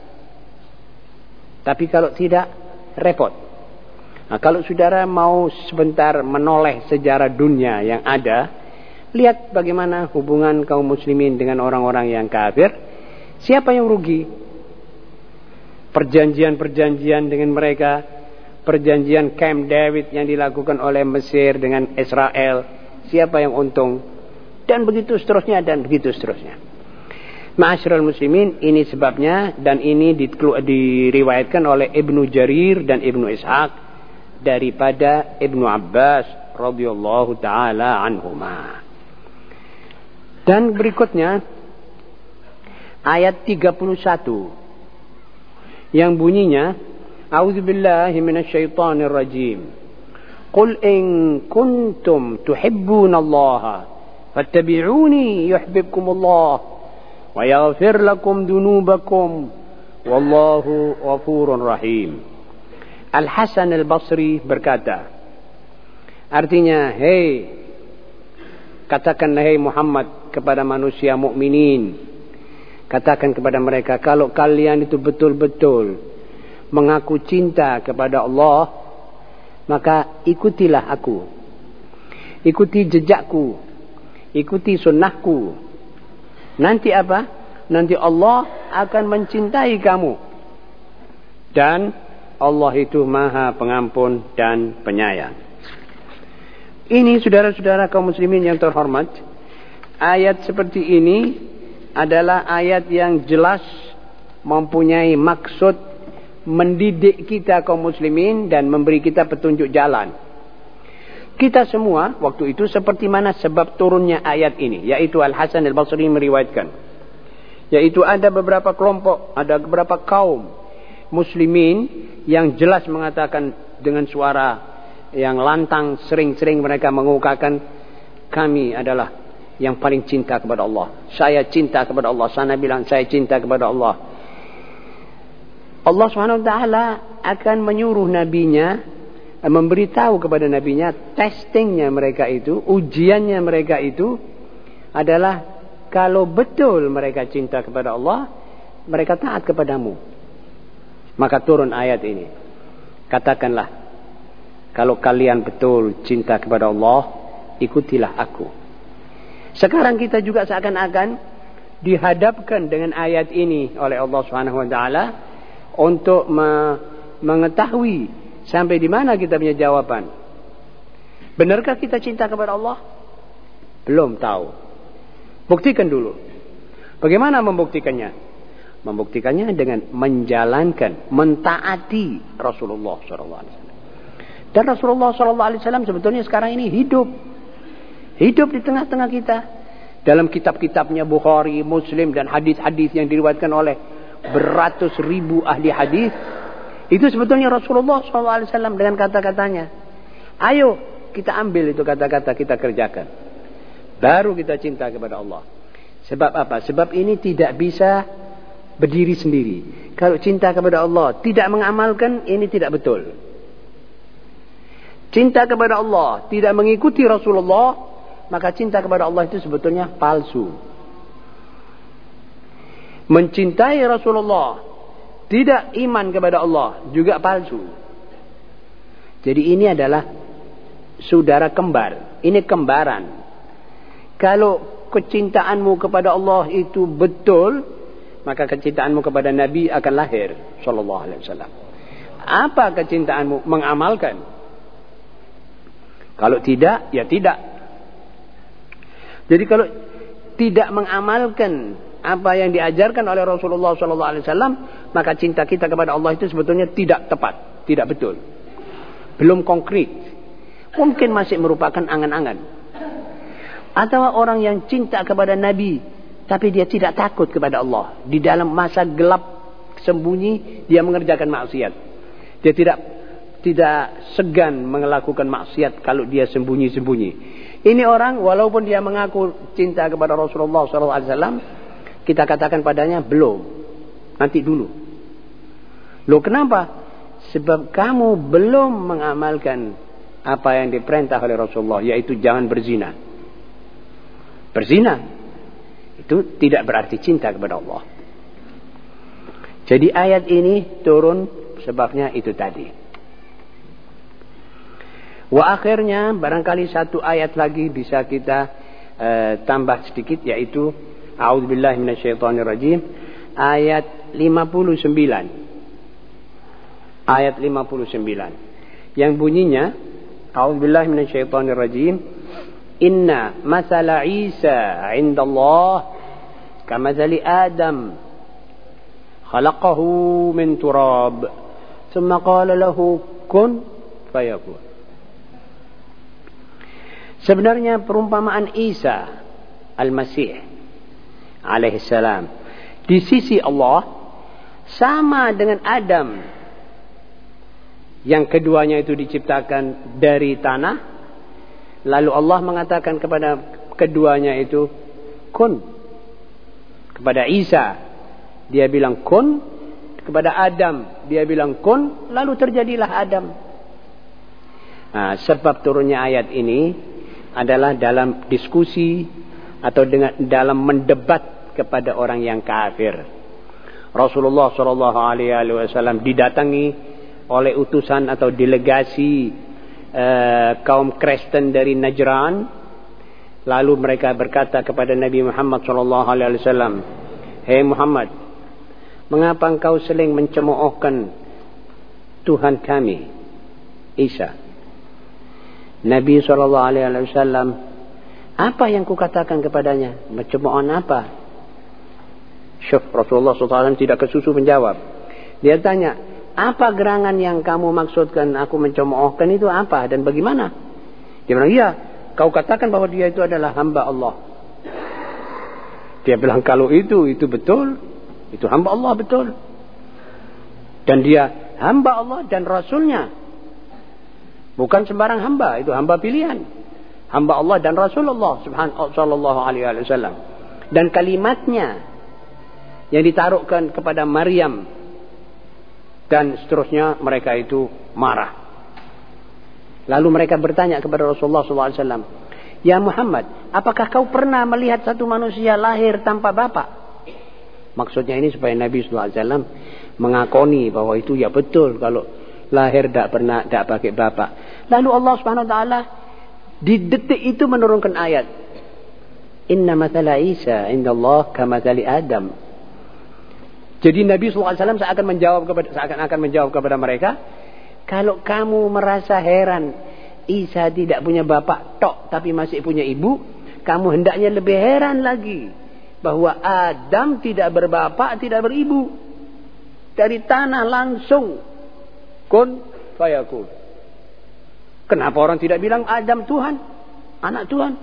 Tapi kalau tidak, repot. Nah, kalau saudara mau sebentar menoleh sejarah dunia yang ada, lihat bagaimana hubungan kaum muslimin dengan orang-orang yang kafir. Siapa yang rugi? Perjanjian-perjanjian dengan mereka, perjanjian Camp David yang dilakukan oleh Mesir dengan Israel, siapa yang untung? dan begitu seterusnya dan begitu seterusnya. Ma'asyiral muslimin, ini sebabnya dan ini diriwayatkan oleh Ibnu Jarir dan Ibnu Ishaq daripada Ibnu Abbas radhiyallahu taala anhuma. Dan berikutnya ayat 31 yang bunyinya A'udzubillahi minasyaitonirrajim. Qul in kuntum tuhibbunallaha fattabi'uni yuhibbukumullah ويغفر لكم ذنوبكم والله غفور rahim Al Hasan Al Basri berkata artinya hei katakan hei Muhammad kepada manusia mukminin katakan kepada mereka kalau kalian itu betul-betul mengaku cinta kepada Allah maka ikutilah aku ikuti jejakku ikuti sunnahku. Nanti apa? nanti Allah akan mencintai kamu. Dan Allah itu maha pengampun dan penyayang. Ini saudara-saudara kaum muslimin yang terhormat. Ayat seperti ini adalah ayat yang jelas mempunyai maksud mendidik kita kaum muslimin dan memberi kita petunjuk jalan. Kita semua waktu itu seperti mana sebab turunnya ayat ini. Yaitu Al-Hasan Al-Basri meriwayatkan. Yaitu ada beberapa kelompok, ada beberapa kaum muslimin yang jelas mengatakan dengan suara yang lantang sering-sering mereka mengungkapkan kami adalah yang paling cinta kepada Allah. Saya cinta kepada Allah. Sana bilang saya cinta kepada Allah. Allah Subhanahu wa taala akan menyuruh nabinya memberitahu kepada nabinya testingnya mereka itu, ujiannya mereka itu adalah kalau betul mereka cinta kepada Allah, mereka taat kepadamu. Maka turun ayat ini. Katakanlah, kalau kalian betul cinta kepada Allah, ikutilah aku. Sekarang kita juga seakan-akan dihadapkan dengan ayat ini oleh Allah Subhanahu wa taala untuk me mengetahui sampai di mana kita punya jawaban. Benarkah kita cinta kepada Allah? Belum tahu. Buktikan dulu. Bagaimana membuktikannya? Membuktikannya dengan menjalankan, mentaati Rasulullah SAW. Dan Rasulullah SAW sebetulnya sekarang ini hidup. Hidup di tengah-tengah kita. Dalam kitab-kitabnya Bukhari, Muslim, dan hadis-hadis yang diriwayatkan oleh beratus ribu ahli hadis. Itu sebetulnya Rasulullah SAW dengan kata-katanya. Ayo kita ambil itu kata-kata kita kerjakan. Baru kita cinta kepada Allah. Sebab apa? Sebab ini tidak bisa berdiri sendiri. Kalau cinta kepada Allah tidak mengamalkan ini tidak betul. Cinta kepada Allah tidak mengikuti Rasulullah maka cinta kepada Allah itu sebetulnya palsu. Mencintai Rasulullah tidak iman kepada Allah juga palsu. Jadi ini adalah saudara kembar. Ini kembaran. Kalau kecintaanmu kepada Allah itu betul, maka kecintaanmu kepada Nabi akan lahir sallallahu alaihi wasallam. Apa kecintaanmu? Mengamalkan. Kalau tidak, ya tidak. Jadi kalau tidak mengamalkan apa yang diajarkan oleh Rasulullah sallallahu alaihi wasallam, maka cinta kita kepada Allah itu sebetulnya tidak tepat, tidak betul. Belum konkret. Mungkin masih merupakan angan-angan. Atau orang yang cinta kepada Nabi tapi dia tidak takut kepada Allah. Di dalam masa gelap sembunyi dia mengerjakan maksiat. Dia tidak tidak segan melakukan maksiat kalau dia sembunyi-sembunyi. Ini orang walaupun dia mengaku cinta kepada Rasulullah SAW, kita katakan padanya belum. Nanti dulu. Loh kenapa? Sebab kamu belum mengamalkan apa yang diperintah oleh Rasulullah, yaitu jangan berzina. Berzina itu tidak berarti cinta kepada Allah. Jadi ayat ini turun sebabnya itu tadi. Wa akhirnya barangkali satu ayat lagi bisa kita uh, tambah sedikit yaitu A'udzubillahi minasyaitonirrajim ayat 59. Ayat 59 yang bunyinya A'udzubillahi minasyaitonirrajim Inna masala Isa 'inda Allah كمثل آدم خلقه من تراب ثم قال له كن فيكون Sebenarnya perumpamaan Isa Al-Masih alaihissalam di sisi Allah sama dengan Adam. Yang keduanya itu diciptakan dari tanah. Lalu Allah mengatakan kepada keduanya itu kun. Kepada Isa dia bilang kun, kepada Adam dia bilang kun, lalu terjadilah Adam. Nah, sebab turunnya ayat ini adalah dalam diskusi atau dengan dalam mendebat kepada orang yang kafir. Rasulullah Shallallahu Alaihi Wasallam didatangi oleh utusan atau delegasi uh, kaum Kristen dari Najran Lalu mereka berkata kepada Nabi Muhammad sallallahu alaihi wasallam, Hei Muhammad, mengapa engkau sering mencemoohkan Tuhan kami, Isa? Nabi SAW, apa yang kukatakan kepadanya? Mencemoohan apa? Syuf, Rasulullah SAW tidak kesusu menjawab. Dia tanya, apa gerangan yang kamu maksudkan aku mencemoohkan itu apa dan bagaimana? Dia bilang, iya, kau katakan bahwa dia itu adalah hamba Allah. Dia bilang kalau itu, itu betul. Itu hamba Allah betul. Dan dia hamba Allah dan Rasulnya. Bukan sembarang hamba, itu hamba pilihan. Hamba Allah dan Rasulullah subhanahu alaihi wasallam. Dan kalimatnya yang ditaruhkan kepada Maryam dan seterusnya mereka itu marah. Lalu mereka bertanya kepada Rasulullah SAW, Ya Muhammad, apakah kau pernah melihat satu manusia lahir tanpa bapak? Maksudnya ini supaya Nabi SAW mengakoni bahwa itu ya betul kalau lahir tidak pernah tidak pakai bapak. Lalu Allah Subhanahu Wa Taala di detik itu menurunkan ayat. Inna mathala Isa Allah kamathali Adam. Jadi Nabi SAW seakan menjawab kepada seakan akan menjawab kepada mereka, kalau kamu merasa heran Isa tidak punya bapak tok tapi masih punya ibu, kamu hendaknya lebih heran lagi bahwa Adam tidak berbapak, tidak beribu. Dari tanah langsung kun fayakun. Kenapa orang tidak bilang Adam Tuhan, anak Tuhan?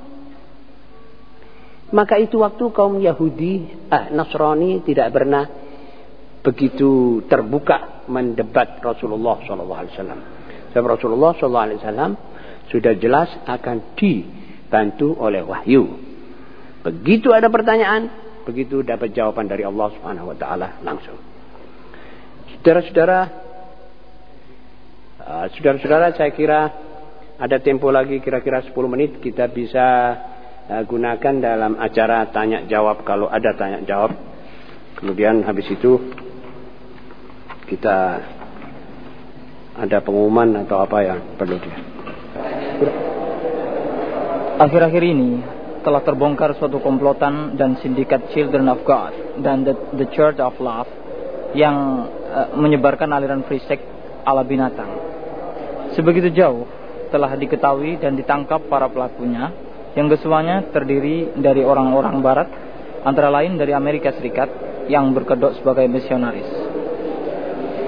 Maka itu waktu kaum Yahudi, ah, Nasrani tidak pernah begitu terbuka mendebat Rasulullah SAW. Sebab Rasulullah SAW sudah jelas akan dibantu oleh wahyu. Begitu ada pertanyaan, begitu dapat jawaban dari Allah Subhanahu wa taala langsung. Saudara-saudara, uh, saudara-saudara saya kira ada tempo lagi kira-kira 10 menit kita bisa uh, gunakan dalam acara tanya jawab kalau ada tanya jawab. Kemudian habis itu kita ada pengumuman atau apa yang perlu dia. Akhir-akhir ini telah terbongkar suatu komplotan dan sindikat Children of God dan The, the Church of Love yang uh, menyebarkan aliran free sex ala binatang. Sebegitu jauh telah diketahui dan ditangkap para pelakunya yang kesemuanya terdiri dari orang-orang barat antara lain dari Amerika Serikat yang berkedok sebagai misionaris.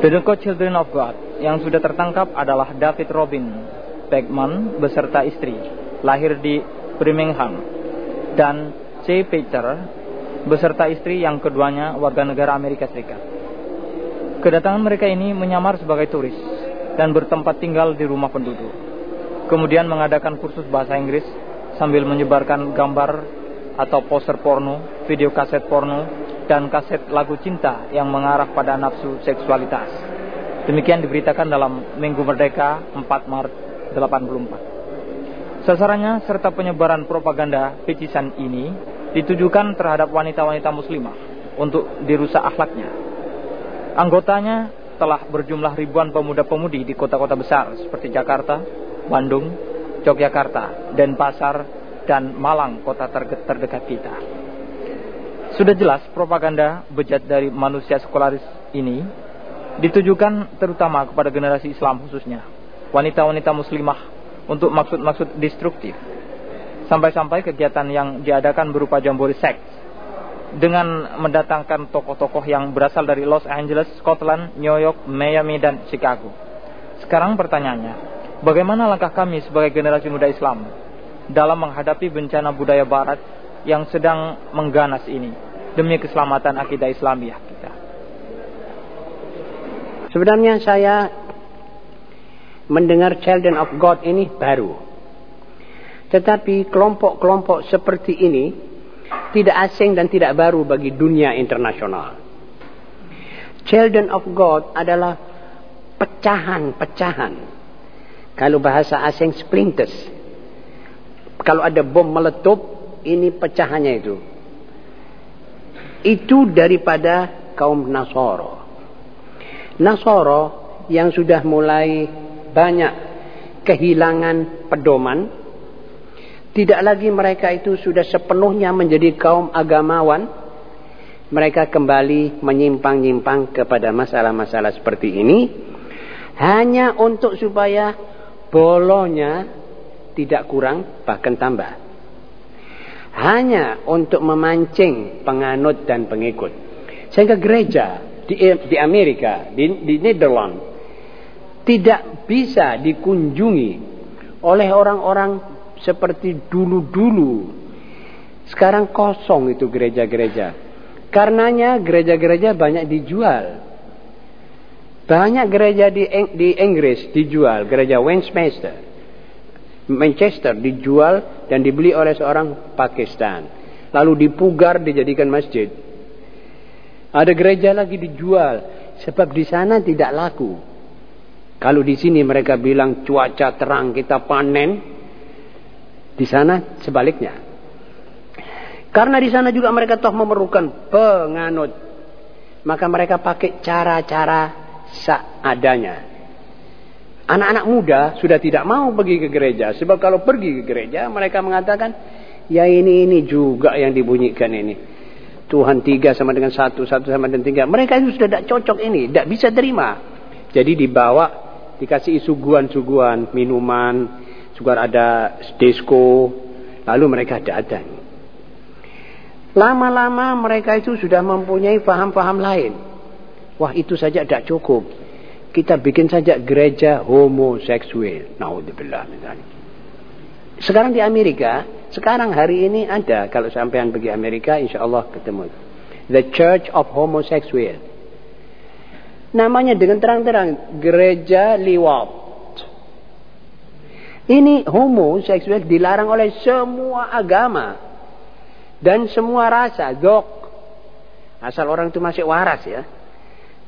The Children of God yang sudah tertangkap adalah David Robin, Beckman beserta istri, lahir di Birmingham, dan C. Peter beserta istri yang keduanya warga negara Amerika Serikat. Kedatangan mereka ini menyamar sebagai turis dan bertempat tinggal di rumah penduduk. Kemudian mengadakan kursus bahasa Inggris sambil menyebarkan gambar atau poster porno, video kaset porno, dan kaset lagu cinta yang mengarah pada nafsu seksualitas. Demikian diberitakan dalam Minggu Merdeka 4 Maret 84. Sasarannya serta penyebaran propaganda pecisan ini ditujukan terhadap wanita-wanita muslimah untuk dirusak akhlaknya. Anggotanya telah berjumlah ribuan pemuda-pemudi di kota-kota besar seperti Jakarta, Bandung, Yogyakarta, Denpasar, dan Malang, kota terdekat kita. Sudah jelas propaganda bejat dari manusia sekularis ini ditujukan terutama kepada generasi Islam khususnya wanita-wanita muslimah untuk maksud-maksud destruktif. Sampai-sampai kegiatan yang diadakan berupa jambore seks dengan mendatangkan tokoh-tokoh yang berasal dari Los Angeles, Scotland, New York, Miami, dan Chicago. Sekarang pertanyaannya, bagaimana langkah kami sebagai generasi muda Islam dalam menghadapi bencana budaya Barat yang sedang mengganas ini demi keselamatan akidah Islamiah kita? Sebenarnya saya mendengar Children of God ini baru. Tetapi kelompok-kelompok seperti ini tidak asing dan tidak baru bagi dunia internasional. Children of God adalah pecahan-pecahan. Kalau bahasa asing splinters. Kalau ada bom meletup, ini pecahannya itu. Itu daripada kaum Nasoro. Nasoro yang sudah mulai banyak kehilangan pedoman. Tidak lagi mereka itu sudah sepenuhnya menjadi kaum agamawan. mereka kembali menyimpang-nyimpang kepada masalah-masalah seperti ini hanya untuk supaya bolonya tidak kurang bahkan tambah. Hanya untuk memancing penganut dan pengikut. Sehingga gereja di, di Amerika, di, di Nederland, tidak bisa dikunjungi oleh orang-orang seperti dulu-dulu. Sekarang kosong itu gereja-gereja. Karenanya gereja-gereja banyak dijual. Banyak gereja di, di Inggris dijual, gereja Westminster. Manchester dijual dan dibeli oleh seorang Pakistan. Lalu dipugar dijadikan masjid. Ada gereja lagi dijual sebab di sana tidak laku. Kalau di sini mereka bilang cuaca terang kita panen, di sana sebaliknya. Karena di sana juga mereka toh memerlukan penganut. Maka mereka pakai cara-cara seadanya. Anak-anak muda sudah tidak mau pergi ke gereja. Sebab kalau pergi ke gereja mereka mengatakan, ya ini ini juga yang dibunyikan ini. Tuhan tiga sama dengan satu, satu sama dengan tiga. Mereka itu sudah tidak cocok ini, tidak bisa terima. Jadi dibawa, dikasih suguhan-suguhan, minuman, juga ada disco, lalu mereka datang. Lama-lama mereka itu sudah mempunyai paham-paham lain. Wah itu saja tidak cukup kita bikin saja gereja homoseksual. Naudzubillah misalnya. Sekarang di Amerika, sekarang hari ini ada kalau sampean pergi Amerika insya Allah ketemu. The Church of Homosexual. Namanya dengan terang-terang gereja liwat. Ini homoseksual dilarang oleh semua agama dan semua rasa, dok. Asal orang itu masih waras ya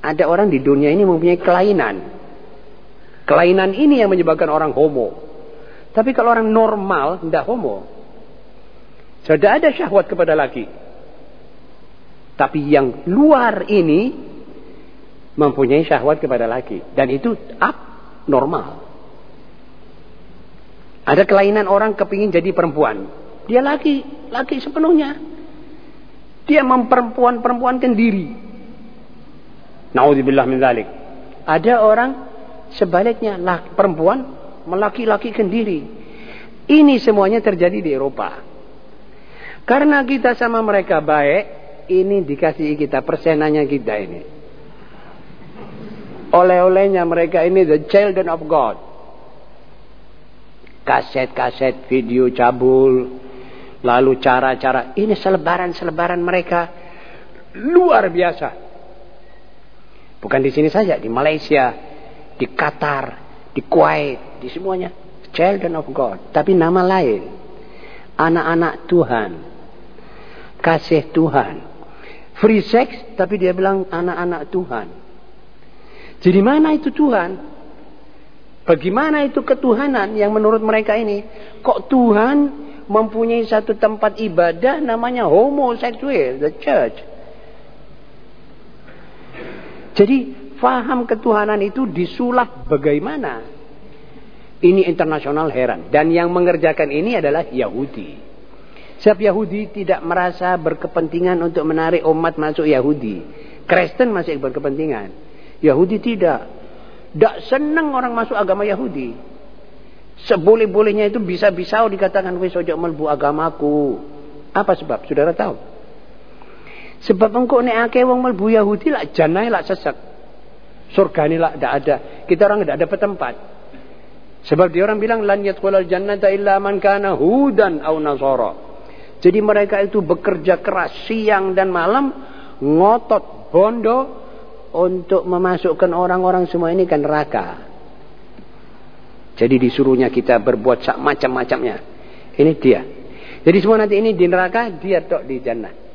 ada orang di dunia ini mempunyai kelainan. Kelainan ini yang menyebabkan orang homo. Tapi kalau orang normal, tidak homo. Sudah ada syahwat kepada laki. Tapi yang luar ini mempunyai syahwat kepada laki. Dan itu up normal. Ada kelainan orang kepingin jadi perempuan. Dia laki, laki sepenuhnya. Dia memperempuan-perempuankan diri. Naudzubillah min dzalik. Ada orang sebaliknya laki, perempuan melaki-lakikan diri. Ini semuanya terjadi di Eropa. Karena kita sama mereka baik, ini dikasih kita persenannya kita ini. Oleh-olehnya mereka ini the children of God. Kaset-kaset video cabul, lalu cara-cara ini selebaran-selebaran mereka luar biasa. Bukan di sini saja, di Malaysia, di Qatar, di Kuwait, di semuanya. Children of God. Tapi nama lain. Anak-anak Tuhan. Kasih Tuhan. Free sex, tapi dia bilang anak-anak Tuhan. Jadi mana itu Tuhan? Bagaimana itu ketuhanan yang menurut mereka ini? Kok Tuhan mempunyai satu tempat ibadah namanya homoseksual, the church. Jadi faham ketuhanan itu disulap bagaimana? Ini internasional heran. Dan yang mengerjakan ini adalah Yahudi. Sebab Yahudi tidak merasa berkepentingan untuk menarik umat masuk Yahudi. Kristen masih berkepentingan. Yahudi tidak. Tidak senang orang masuk agama Yahudi. Seboleh-bolehnya itu bisa-bisa dikatakan wis ojo melbu agamaku. Apa sebab? Saudara tahu? Sebab engkau nek akeh wong melbu Yahudi lah janai lah sesek. Surga ini lah tidak ada. Kita orang tidak dapat tempat. Sebab dia orang bilang lan yadkhulul jannata illa man kana hudan au nasara. Jadi mereka itu bekerja keras siang dan malam ngotot bondo untuk memasukkan orang-orang semua ini ke neraka. Jadi disuruhnya kita berbuat macam-macamnya. Ini dia. Jadi semua nanti ini di neraka, dia tok di jannah.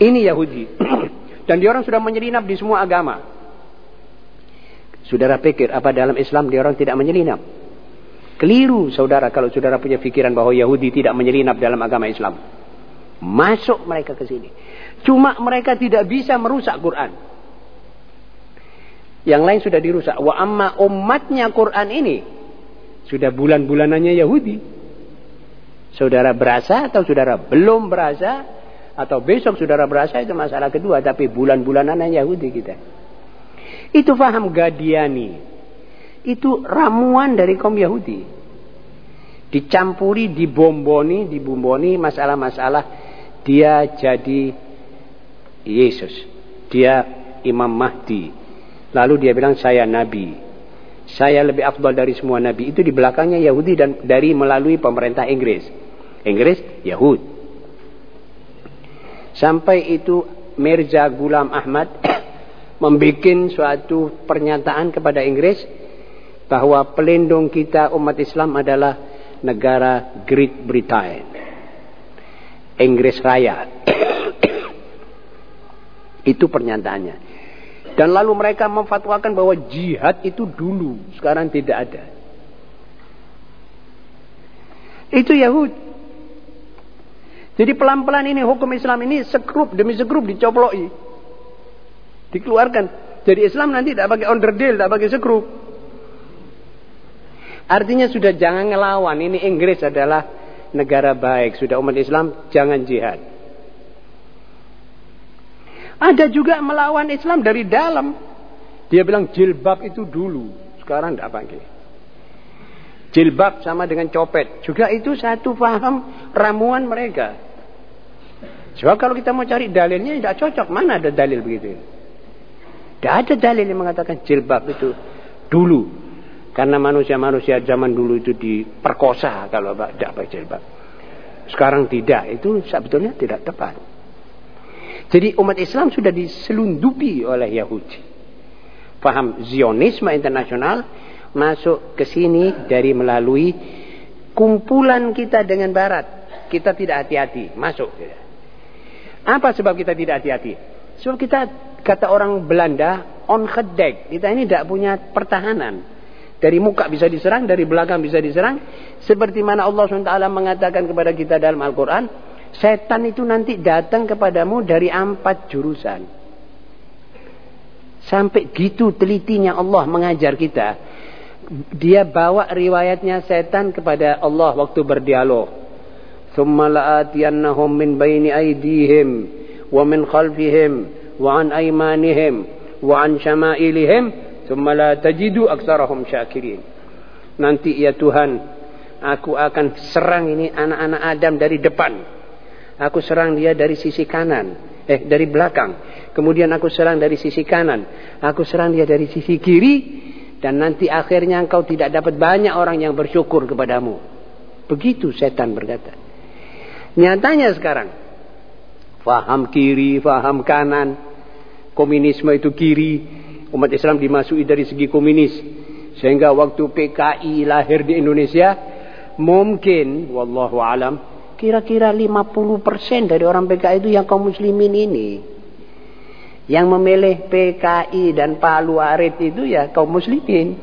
Ini Yahudi. Dan dia orang sudah menyelinap di semua agama. Saudara pikir apa dalam Islam dia orang tidak menyelinap? Keliru saudara kalau saudara punya pikiran bahwa Yahudi tidak menyelinap dalam agama Islam. Masuk mereka ke sini. Cuma mereka tidak bisa merusak Quran. Yang lain sudah dirusak. Wa amma umatnya Quran ini. Sudah bulan-bulanannya Yahudi. Saudara berasa atau saudara belum berasa atau besok saudara berasa itu masalah kedua. Tapi bulan-bulanan Yahudi kita. Itu faham Gadiani. Itu ramuan dari kaum Yahudi. Dicampuri, dibomboni, dibumboni masalah-masalah. Dia jadi Yesus. Dia Imam Mahdi. Lalu dia bilang saya Nabi. Saya lebih afdal dari semua Nabi. Itu di belakangnya Yahudi dan dari melalui pemerintah Inggris. Inggris, Yahud. Sampai itu Mirza Gulam Ahmad membuat suatu pernyataan kepada Inggris bahwa pelindung kita umat Islam adalah negara Great Britain. Inggris Raya. itu pernyataannya. Dan lalu mereka memfatwakan bahwa jihad itu dulu, sekarang tidak ada. Itu Yahudi. Jadi pelan-pelan ini hukum Islam ini sekrup demi sekrup dicoploi. Dikeluarkan. Jadi Islam nanti tidak pakai onderdil, tidak pakai sekrup. Artinya sudah jangan ngelawan. Ini Inggris adalah negara baik. Sudah umat Islam jangan jihad. Ada juga melawan Islam dari dalam. Dia bilang jilbab itu dulu. Sekarang tidak pakai. Jilbab sama dengan copet. Juga itu satu paham ramuan mereka. Sebab kalau kita mau cari dalilnya tidak cocok. Mana ada dalil begitu? Tidak ada dalil yang mengatakan jilbab itu dulu. Karena manusia-manusia zaman dulu itu diperkosa kalau tidak pakai jilbab. Sekarang tidak. Itu sebetulnya tidak tepat. Jadi umat Islam sudah diselundupi oleh Yahudi. Paham Zionisme internasional masuk ke sini dari melalui kumpulan kita dengan Barat. Kita tidak hati-hati masuk. Apa sebab kita tidak hati-hati? Sebab kita kata orang Belanda on gedek. Kita ini tidak punya pertahanan. Dari muka bisa diserang, dari belakang bisa diserang. Seperti mana Allah SWT mengatakan kepada kita dalam Al-Quran. Setan itu nanti datang kepadamu dari empat jurusan. Sampai gitu telitinya Allah mengajar kita. Dia bawa riwayatnya setan kepada Allah waktu berdialog. ثم لآتينهم من بين أيديهم ومن خلفهم وعن أيمانهم وعن شمائلهم ثم لا تجد أكثرهم شاكرين nanti ya Tuhan aku akan serang ini anak-anak Adam dari depan aku serang dia dari sisi kanan eh dari belakang kemudian aku serang dari sisi kanan aku serang dia dari sisi kiri dan nanti akhirnya engkau tidak dapat banyak orang yang bersyukur kepadamu begitu setan berkata Nyatanya sekarang, faham kiri, faham kanan, komunisme itu kiri, umat Islam dimasuki dari segi komunis. Sehingga waktu PKI lahir di Indonesia, mungkin, wallahu alam, kira-kira 50% dari orang PKI itu yang kaum muslimin ini. Yang memilih PKI dan Palu Arit itu ya kaum muslimin.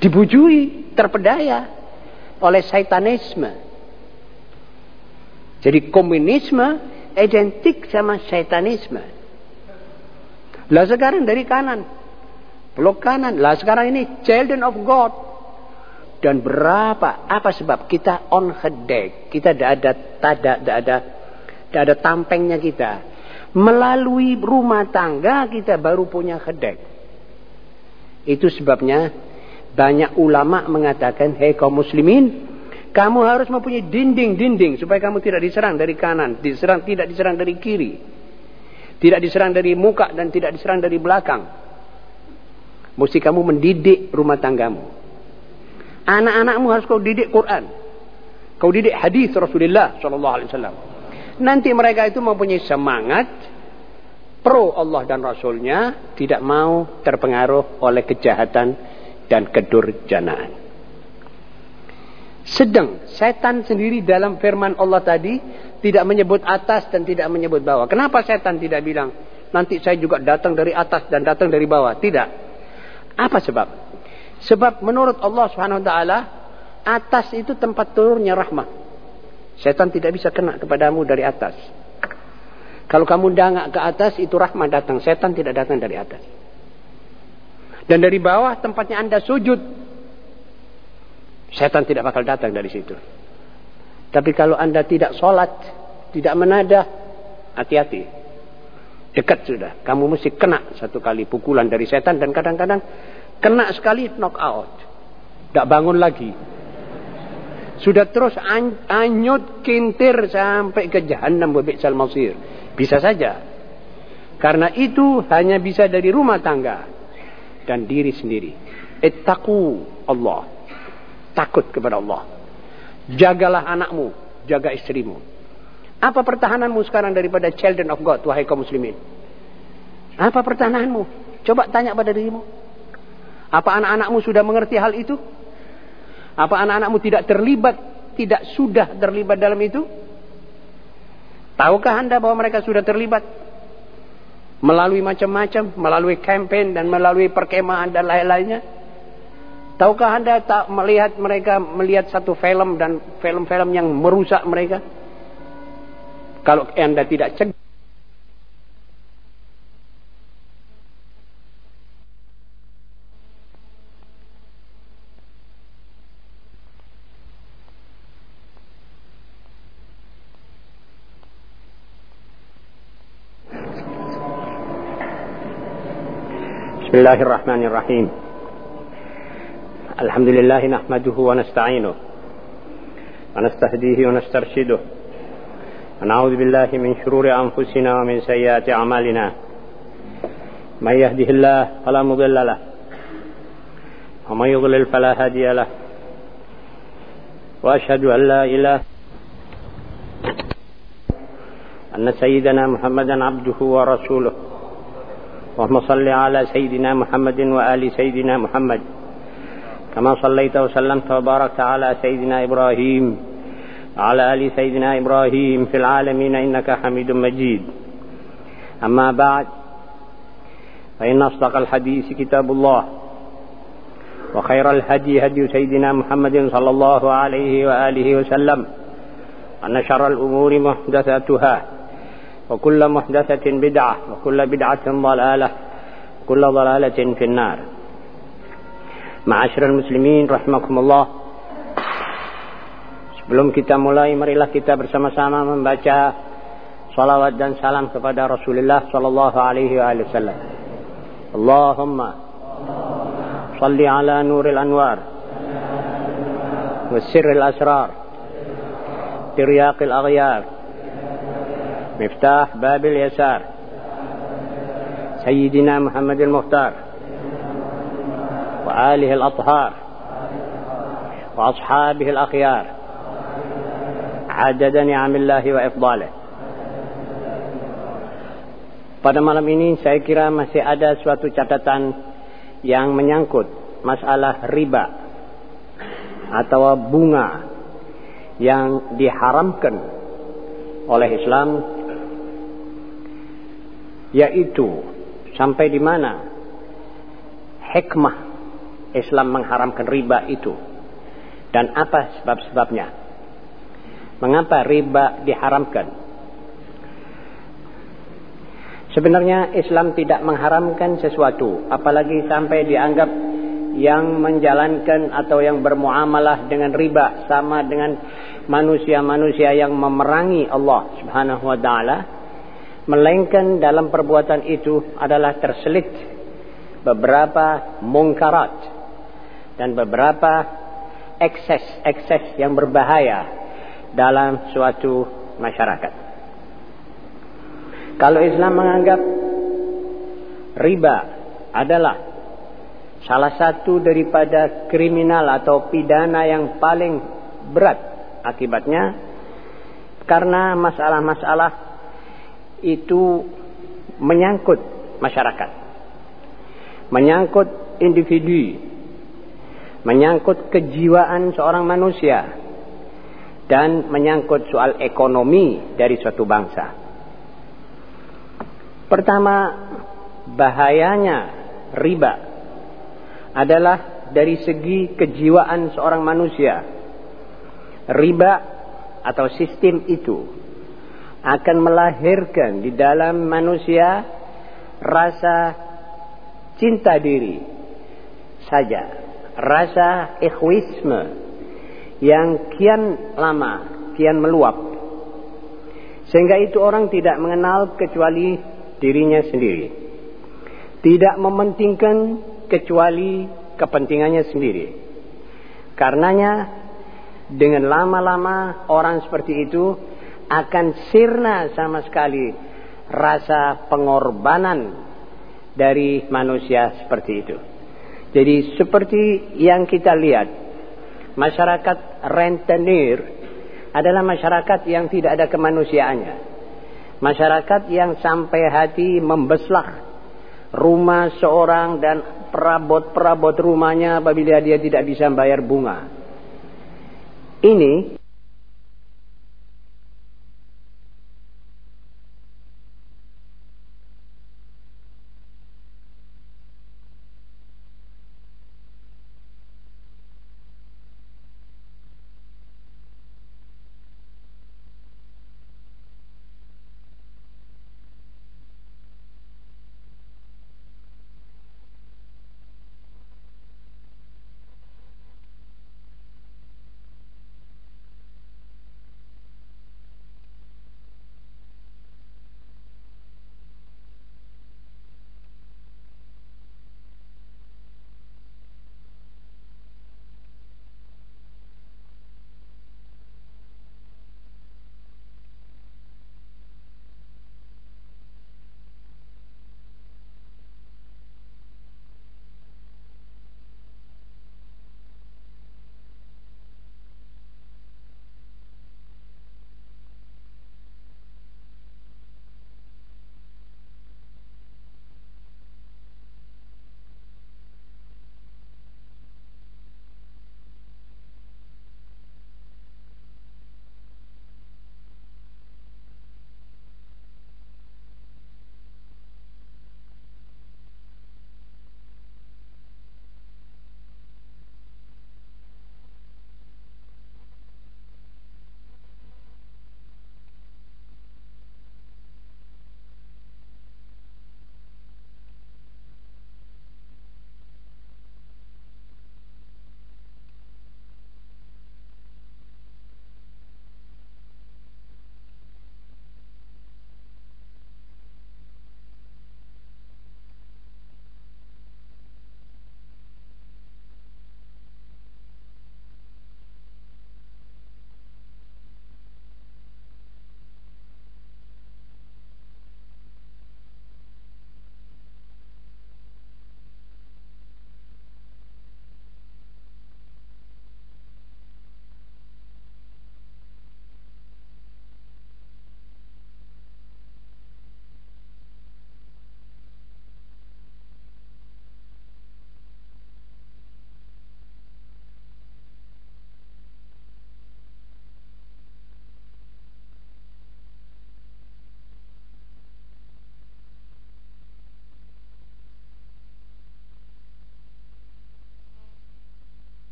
Dibujui, terpedaya oleh saitanisme. Jadi komunisme identik sama syaitanисme. Lah sekarang dari kanan. Blok kanan. Lah sekarang ini children of God. Dan berapa? Apa sebab kita on hedek. Kita tidak ada tada, tidak ada tidak ada tampengnya kita. Melalui rumah tangga kita baru punya hedek. Itu sebabnya banyak ulama mengatakan, hei kaum muslimin, kamu harus mempunyai dinding-dinding supaya kamu tidak diserang dari kanan, diserang tidak diserang dari kiri. Tidak diserang dari muka dan tidak diserang dari belakang. Mesti kamu mendidik rumah tanggamu. Anak-anakmu harus kau didik Quran. Kau didik hadis Rasulullah sallallahu alaihi wasallam. Nanti mereka itu mempunyai semangat pro Allah dan Rasulnya tidak mau terpengaruh oleh kejahatan dan kedurjanaan. Sedang setan sendiri dalam firman Allah tadi tidak menyebut atas dan tidak menyebut bawah. Kenapa setan tidak bilang nanti saya juga datang dari atas dan datang dari bawah? Tidak. Apa sebab? Sebab menurut Allah Subhanahu wa taala atas itu tempat turunnya rahmat. Setan tidak bisa kena kepadamu dari atas. Kalau kamu dangak ke atas itu rahmat datang, setan tidak datang dari atas. Dan dari bawah tempatnya Anda sujud, Setan tidak bakal datang dari situ. Tapi kalau anda tidak sholat, tidak menadah, hati-hati. Dekat sudah. Kamu mesti kena satu kali pukulan dari setan dan kadang-kadang kena sekali knock out. Tidak bangun lagi. Sudah terus anyut kintir sampai ke jahanam wabi'sal masir. Bisa saja. Karena itu hanya bisa dari rumah tangga dan diri sendiri. Ittaqu Allah. Takut kepada Allah. Jagalah anakmu, jaga istrimu. Apa pertahananmu sekarang daripada children of God, wahai kaum muslimin? Apa pertahananmu? Coba tanya pada dirimu. Apa anak-anakmu sudah mengerti hal itu? Apa anak-anakmu tidak terlibat, tidak sudah terlibat dalam itu? Tahukah anda bahwa mereka sudah terlibat? Melalui macam-macam, melalui campaign dan melalui perkemahan dan lain-lainnya. Tahukah Anda tak melihat mereka melihat satu film dan film-film yang merusak mereka? Kalau Anda tidak cegah Bismillahirrahmanirrahim. الحمد لله نحمده ونستعينه ونستهديه ونسترشده ونعوذ بالله من شرور أنفسنا ومن سيئات أعمالنا. من يهده الله فلا مضل له ومن يضلل فلا هادي له. وأشهد أن لا إله أن سيدنا محمدا عبده ورسوله. اللهم صل على سيدنا محمد وآل سيدنا محمد. كما صليت وسلمت وباركت على سيدنا إبراهيم وعلى آل سيدنا إبراهيم في العالمين إنك حميد مجيد. أما بعد فإن أصدق الحديث كتاب الله وخير الهدي هدي سيدنا محمد صلى الله عليه وآله وسلم أن شر الأمور محدثاتها وكل محدثة بدعة وكل بدعة ضلالة وكل ضلالة في النار. Ma'asyiral muslimin rahimakumullah. Sebelum kita mulai marilah kita bersama-sama membaca salawat dan salam kepada Rasulullah sallallahu alaihi wasallam. Allahumma salli ala nuril anwar wa sirril asrar tiryaqil aghyar miftah babil yasar sayyidina Muhammadil Muhtar وآله الأطهار وأصحابه الأخيار عدد نعم الله وإفضاله Pada malam ini saya kira masih ada suatu catatan yang menyangkut masalah riba atau bunga yang diharamkan oleh Islam yaitu sampai di mana hikmah Islam mengharamkan riba itu. Dan apa sebab-sebabnya? Mengapa riba diharamkan? Sebenarnya Islam tidak mengharamkan sesuatu, apalagi sampai dianggap yang menjalankan atau yang bermuamalah dengan riba sama dengan manusia-manusia yang memerangi Allah Subhanahu wa taala, melainkan dalam perbuatan itu adalah terselit beberapa mungkarat dan beberapa ekses-ekses yang berbahaya dalam suatu masyarakat. Kalau Islam menganggap riba adalah salah satu daripada kriminal atau pidana yang paling berat akibatnya karena masalah-masalah itu menyangkut masyarakat, menyangkut individu, menyangkut kejiwaan seorang manusia dan menyangkut soal ekonomi dari suatu bangsa. Pertama, bahayanya riba adalah dari segi kejiwaan seorang manusia. Riba atau sistem itu akan melahirkan di dalam manusia rasa cinta diri saja, rasa egoisme yang kian lama, kian meluap. Sehingga itu orang tidak mengenal kecuali dirinya sendiri. Tidak mementingkan kecuali kepentingannya sendiri. Karenanya dengan lama-lama orang seperti itu akan sirna sama sekali rasa pengorbanan dari manusia seperti itu. Jadi seperti yang kita lihat, masyarakat rentenir adalah masyarakat yang tidak ada kemanusiaannya. Masyarakat yang sampai hati membeslah rumah seorang dan perabot-perabot rumahnya apabila dia tidak bisa bayar bunga. Ini